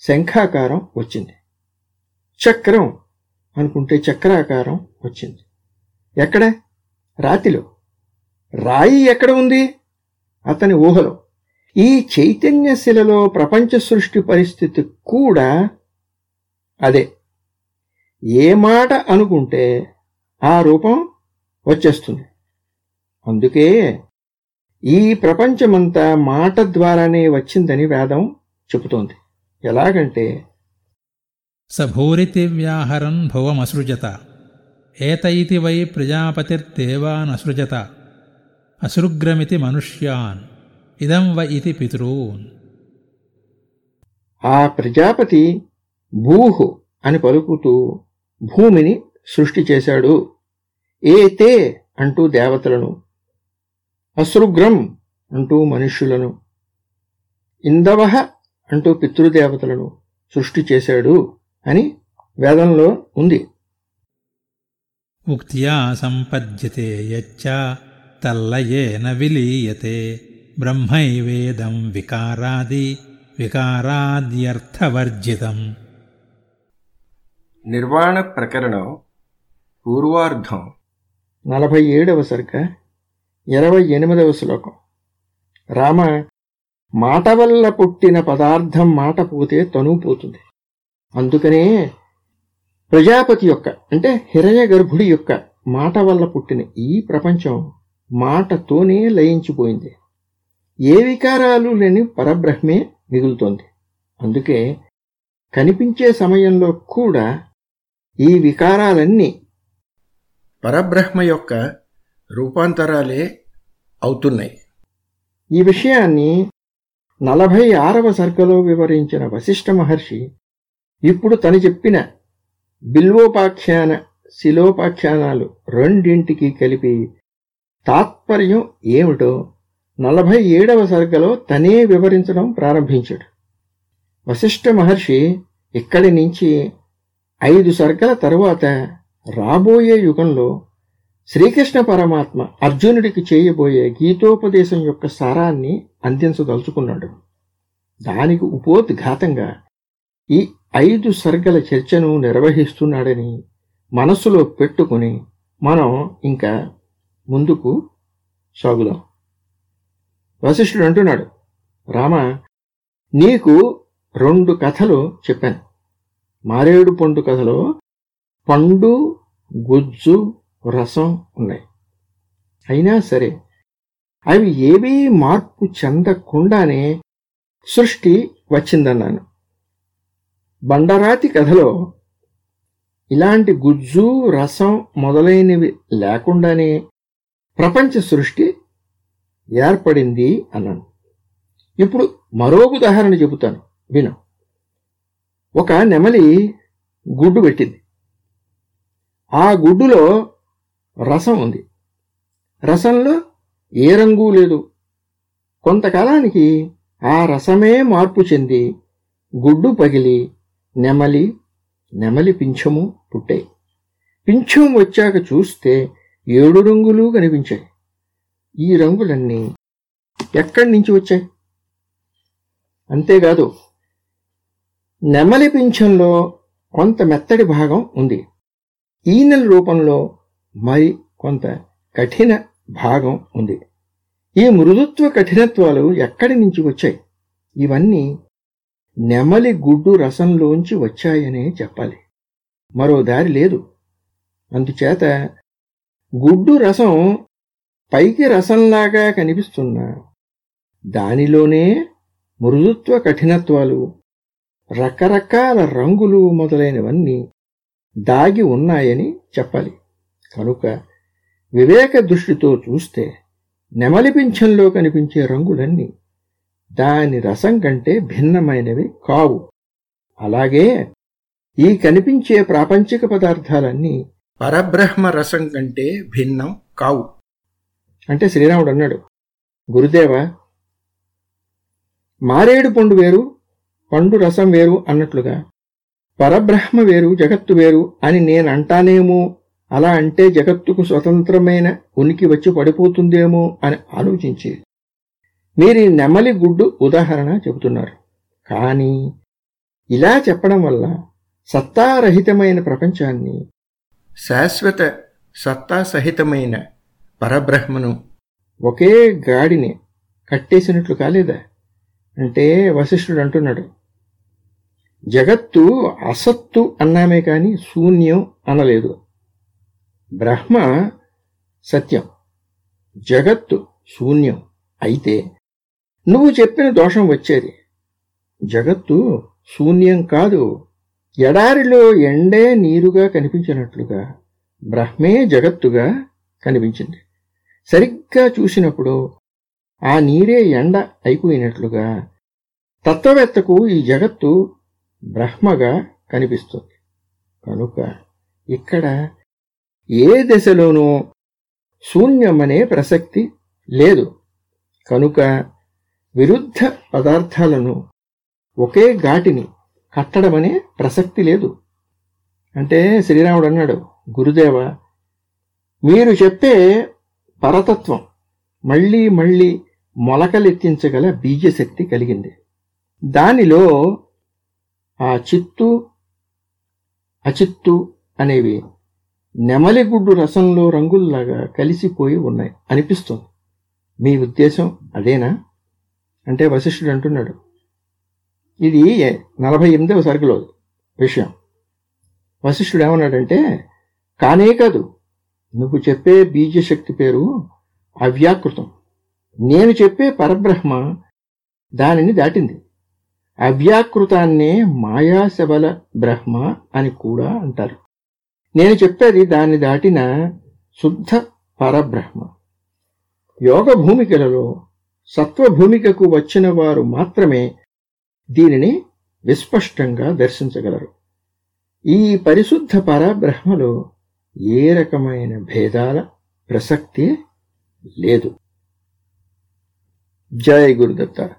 శంఖాకారం వచ్చింది. చక్రం అనుకుంటే చక్రాకారం వచ్చింది. ఎక్కడ? రాతిలో. రాయి ఎక్కడ ఉంది? అతని ఊహలో. ఈ చైతన్య శిలలో ప్రపంచ సృష్టి పరిస్థితి కూడా అదే. ఏ మాట అనుకుంటే ఆ రూపం వచ్చేస్తుంది. అందుకే ఈ ప్రపంచమంతా మాట ద్వారానే వచ్చిందని వేదం చెబుతోంది. ఎలాగంటే సభూరితి వ్యాహరన్ భువమసృజత ఏత ఇతి వై ప్రజాపతిర్దేవానసృజత అసృగ్రమితి మనుష్యాన్ ఇదం వ ఇది పితృన్. ఆ ప్రజాపతి భూహు అని పలుకుతూ భూమిని సృష్టి చేశాడు. ఏతే అంటూ దేవతలను అసృగ్రం అంటూ మనుష్యులను ఇందవహ అంటూ పితృదేవతలను సృష్టి చేశాడు. అని వేదంలో ఉంది. ఉక్త్యా సంపద్యతే యచ్చ తల్లయేన విలీయతే. బ్రహ్మైవేదం వికారాది వికారాద్యర్థవర్జితం. నిర్వాణ ప్రకరణం పూర్వార్ధం. నలభై ఏడవ సర్గ ఇరవై ఎనిమిదవ శ్లోకం. రామ మాట వల్ల పుట్టిన పదార్థం మాట పోతే తను పోతుంది. అందుకనే ప్రజాపతి యొక్క అంటే హిరయ గర్భుడి యొక్క మాట వల్ల పుట్టిన ఈ ప్రపంచం మాటతోనే లయించిపోయింది. ఏ వికారాలు లేని పరబ్రహ్మే మిగులుతోంది. అందుకే కనిపించే సమయంలో కూడా ఈ వికారాలన్నీ పరబ్రహ్మ యొక్క రూపాంతరాలే అవుతున్నాయి. ఈ విషయాన్ని నలభై ఆరవ సర్గలో వివరించిన వశిష్ఠ మహర్షి ఇప్పుడు తను చెప్పిన బిల్వోపాఖ్యాన శిలోపాఖ్యానాలు రెండింటికి కలిపి తాత్పర్యం ఏమిటో నలభై ఏడవ సర్గలో తనే వివరించడం ప్రారంభించాడు. వశిష్ఠ మహర్షి ఇక్కడి నుంచి ఐదు సర్గల తరువాత రాబోయే యుగంలో శ్రీకృష్ణ పరమాత్మ అర్జునుడికి చేయబోయే గీతోపదేశం యొక్క సారాన్ని అందించదలుచుకున్నాడు. దానికి ఉపోద్ఘాతంగా ఈ ఐదు సర్గల చర్చను నిర్వహిస్తున్నాడని మనస్సులో పెట్టుకుని మనం ఇంకా ముందుకు సాగుదాం. వశిష్ఠుడు అంటున్నాడు రామ నీకు రెండు కథలు చెప్పాను. మారేడు పండు కథలో పండు గుజ్జు రసం ఉన్నాయి. అయినా సరే అవి ఏవీ మార్పు చెందకుండానే సృష్టి వచ్చిందన్నాను. బండరాతి కథలో ఇలాంటి గుజ్జు రసం మొదలైనవి లేకుండానే ప్రపంచ సృష్టి ఏర్పడింది అన్నాను. ఇప్పుడు మరో ఉదాహరణ చెబుతాను. విను. ఒక నెమలి గుడ్డు పెట్టింది. ఆ గుడ్డులో రసం ఉంది. రసంలో ఏ రంగు లేదు. కొంతకాలానికి ఆ రసమే మార్పు చెంది గుడ్డు పగిలి నెమలి నెమలి పింఛము పుట్టాయి పింఛం వచ్చాక చూస్తే ఏడు రంగులు కనిపించాయి. ఈ రంగులన్నీ ఎక్కడి నుంచి వచ్చాయి? అంతేకాదు నెమలి పింఛంలో కొంత మెత్తడి భాగం ఉంది. ఈనెల రూపంలో మరి కొంత కఠిన భాగం ఉంది. ఈ మృదుత్వ కఠినత్వాలు ఎక్కడి నుంచి వచ్చాయి? ఇవన్నీ నెమలి గుడ్డు రసంలోంచి వచ్చాయనే చెప్పాలి. మరో దారి లేదు. అందుచేత గుడ్డు రసం పైకి రసంలాగా కనిపిస్తున్నా దానిలోనే మృదుత్వ కఠినత్వాలు రకరకాల రంగులు మొదలైనవన్నీ దాగి ఉన్నాయని చెప్పాలి. కనుక వివేక దృష్టితో చూస్తే నెమలి పింఛంలో కనిపించే రంగులన్నీ దాని రసం కంటే భిన్నమైనవి కావు. అలాగే ఈ కనిపించే ప్రాపంచిక పదార్థాలన్నీ పరబ్రహ్మ రసం కంటే భిన్నం కావు. అంటే శ్రీరాముడు అన్నాడు గురుదేవ మారేడు పండు వేరు పండు రసం వేరు అన్నట్లుగా పరబ్రహ్మ వేరు జగత్తు వేరు అని నేను అంటానేమో అలా అంటే జగత్తుకు స్వతంత్రమైన ఉనికి వచ్చి పడిపోతుందేమో అని ఆలోచించి మీరు ఈ నెమలి గుడ్డు ఉదాహరణ చెబుతున్నారు. కానీ ఇలా చెప్పడం వల్ల సత్తారహితమైన ప్రపంచాన్ని శాశ్వత సత్తా సహితమైన పరబ్రహ్మను ఒకే గాడిని కట్టేసినట్లు కాలేదా? అంటే వశిష్ఠుడు అంటున్నాడు జగత్తు అసత్తు అన్నామే కానీ శూన్యం అనలేదు. బ్రహ్మ సత్యం జగత్తు శూన్యం. అయితే నువ్వు చెప్పిన దోషం వచ్చేది. జగత్తు శూన్యం కాదు. ఎడారిలో ఎండే నీరుగా కనిపించినట్లుగా బ్రహ్మే జగత్తుగా కనిపించింది. సరిగ్గా చూసినప్పుడు ఆ నీరే ఎండ అయిపోయినట్లుగా తత్వవేత్తకు ఈ జగత్తు బ్రహ్మగా కనిపిస్తుంది. కనుక ఇక్కడ ఏ దశలోనూ శూన్యమనే ప్రసక్తి లేదు. కనుక విరుద్ధ పదార్థాలను ఒకే ఘాటిని కట్టడమనే ప్రసక్తి లేదు. అంటే శ్రీరాముడు అన్నాడు గురుదేవ మీరు చెప్పే పరతత్వం మళ్ళీ మళ్ళీ మొలకలెత్తించగల బీజశక్తి కలిగింది. దానిలో ఆ చిత్తు అచిత్తు అనేవి నెమలిగుడ్డు రసంలో రంగుల్లాగా కలిసిపోయి ఉన్నాయి. అనిపిస్తుంది. మీ ఉద్దేశం అదేనా? అంటే వశిష్ఠుడు అంటున్నాడు. ఇది నలభై ఎనిమిదవ సరుకులో విషయం. వశిష్ఠుడు ఏమన్నాడంటే కానే కాదు నువ్వు చెప్పే బీజశక్తి పేరు అవ్యాకృతం. నేను చెప్పే పరబ్రహ్మ దానిని దాటింది. అవ్యాకృతాన్నే మాయాశబల బ్రహ్మ అని కూడా అంటారు. నేను చెప్పేది దాన్ని దాటిన శుద్ధ పరబ్రహ్మ. యోగ భూమికలలో సత్వ భూమికకు వచ్చిన వారు మాత్రమే దీనిని విస్పష్టంగా దర్శించగలరు. ఈ పరిశుద్ధ పరబ్రహ్మలో ఏ రకమైన భేదాల ప్రసక్తి లేదు. జయ గురుదత్త.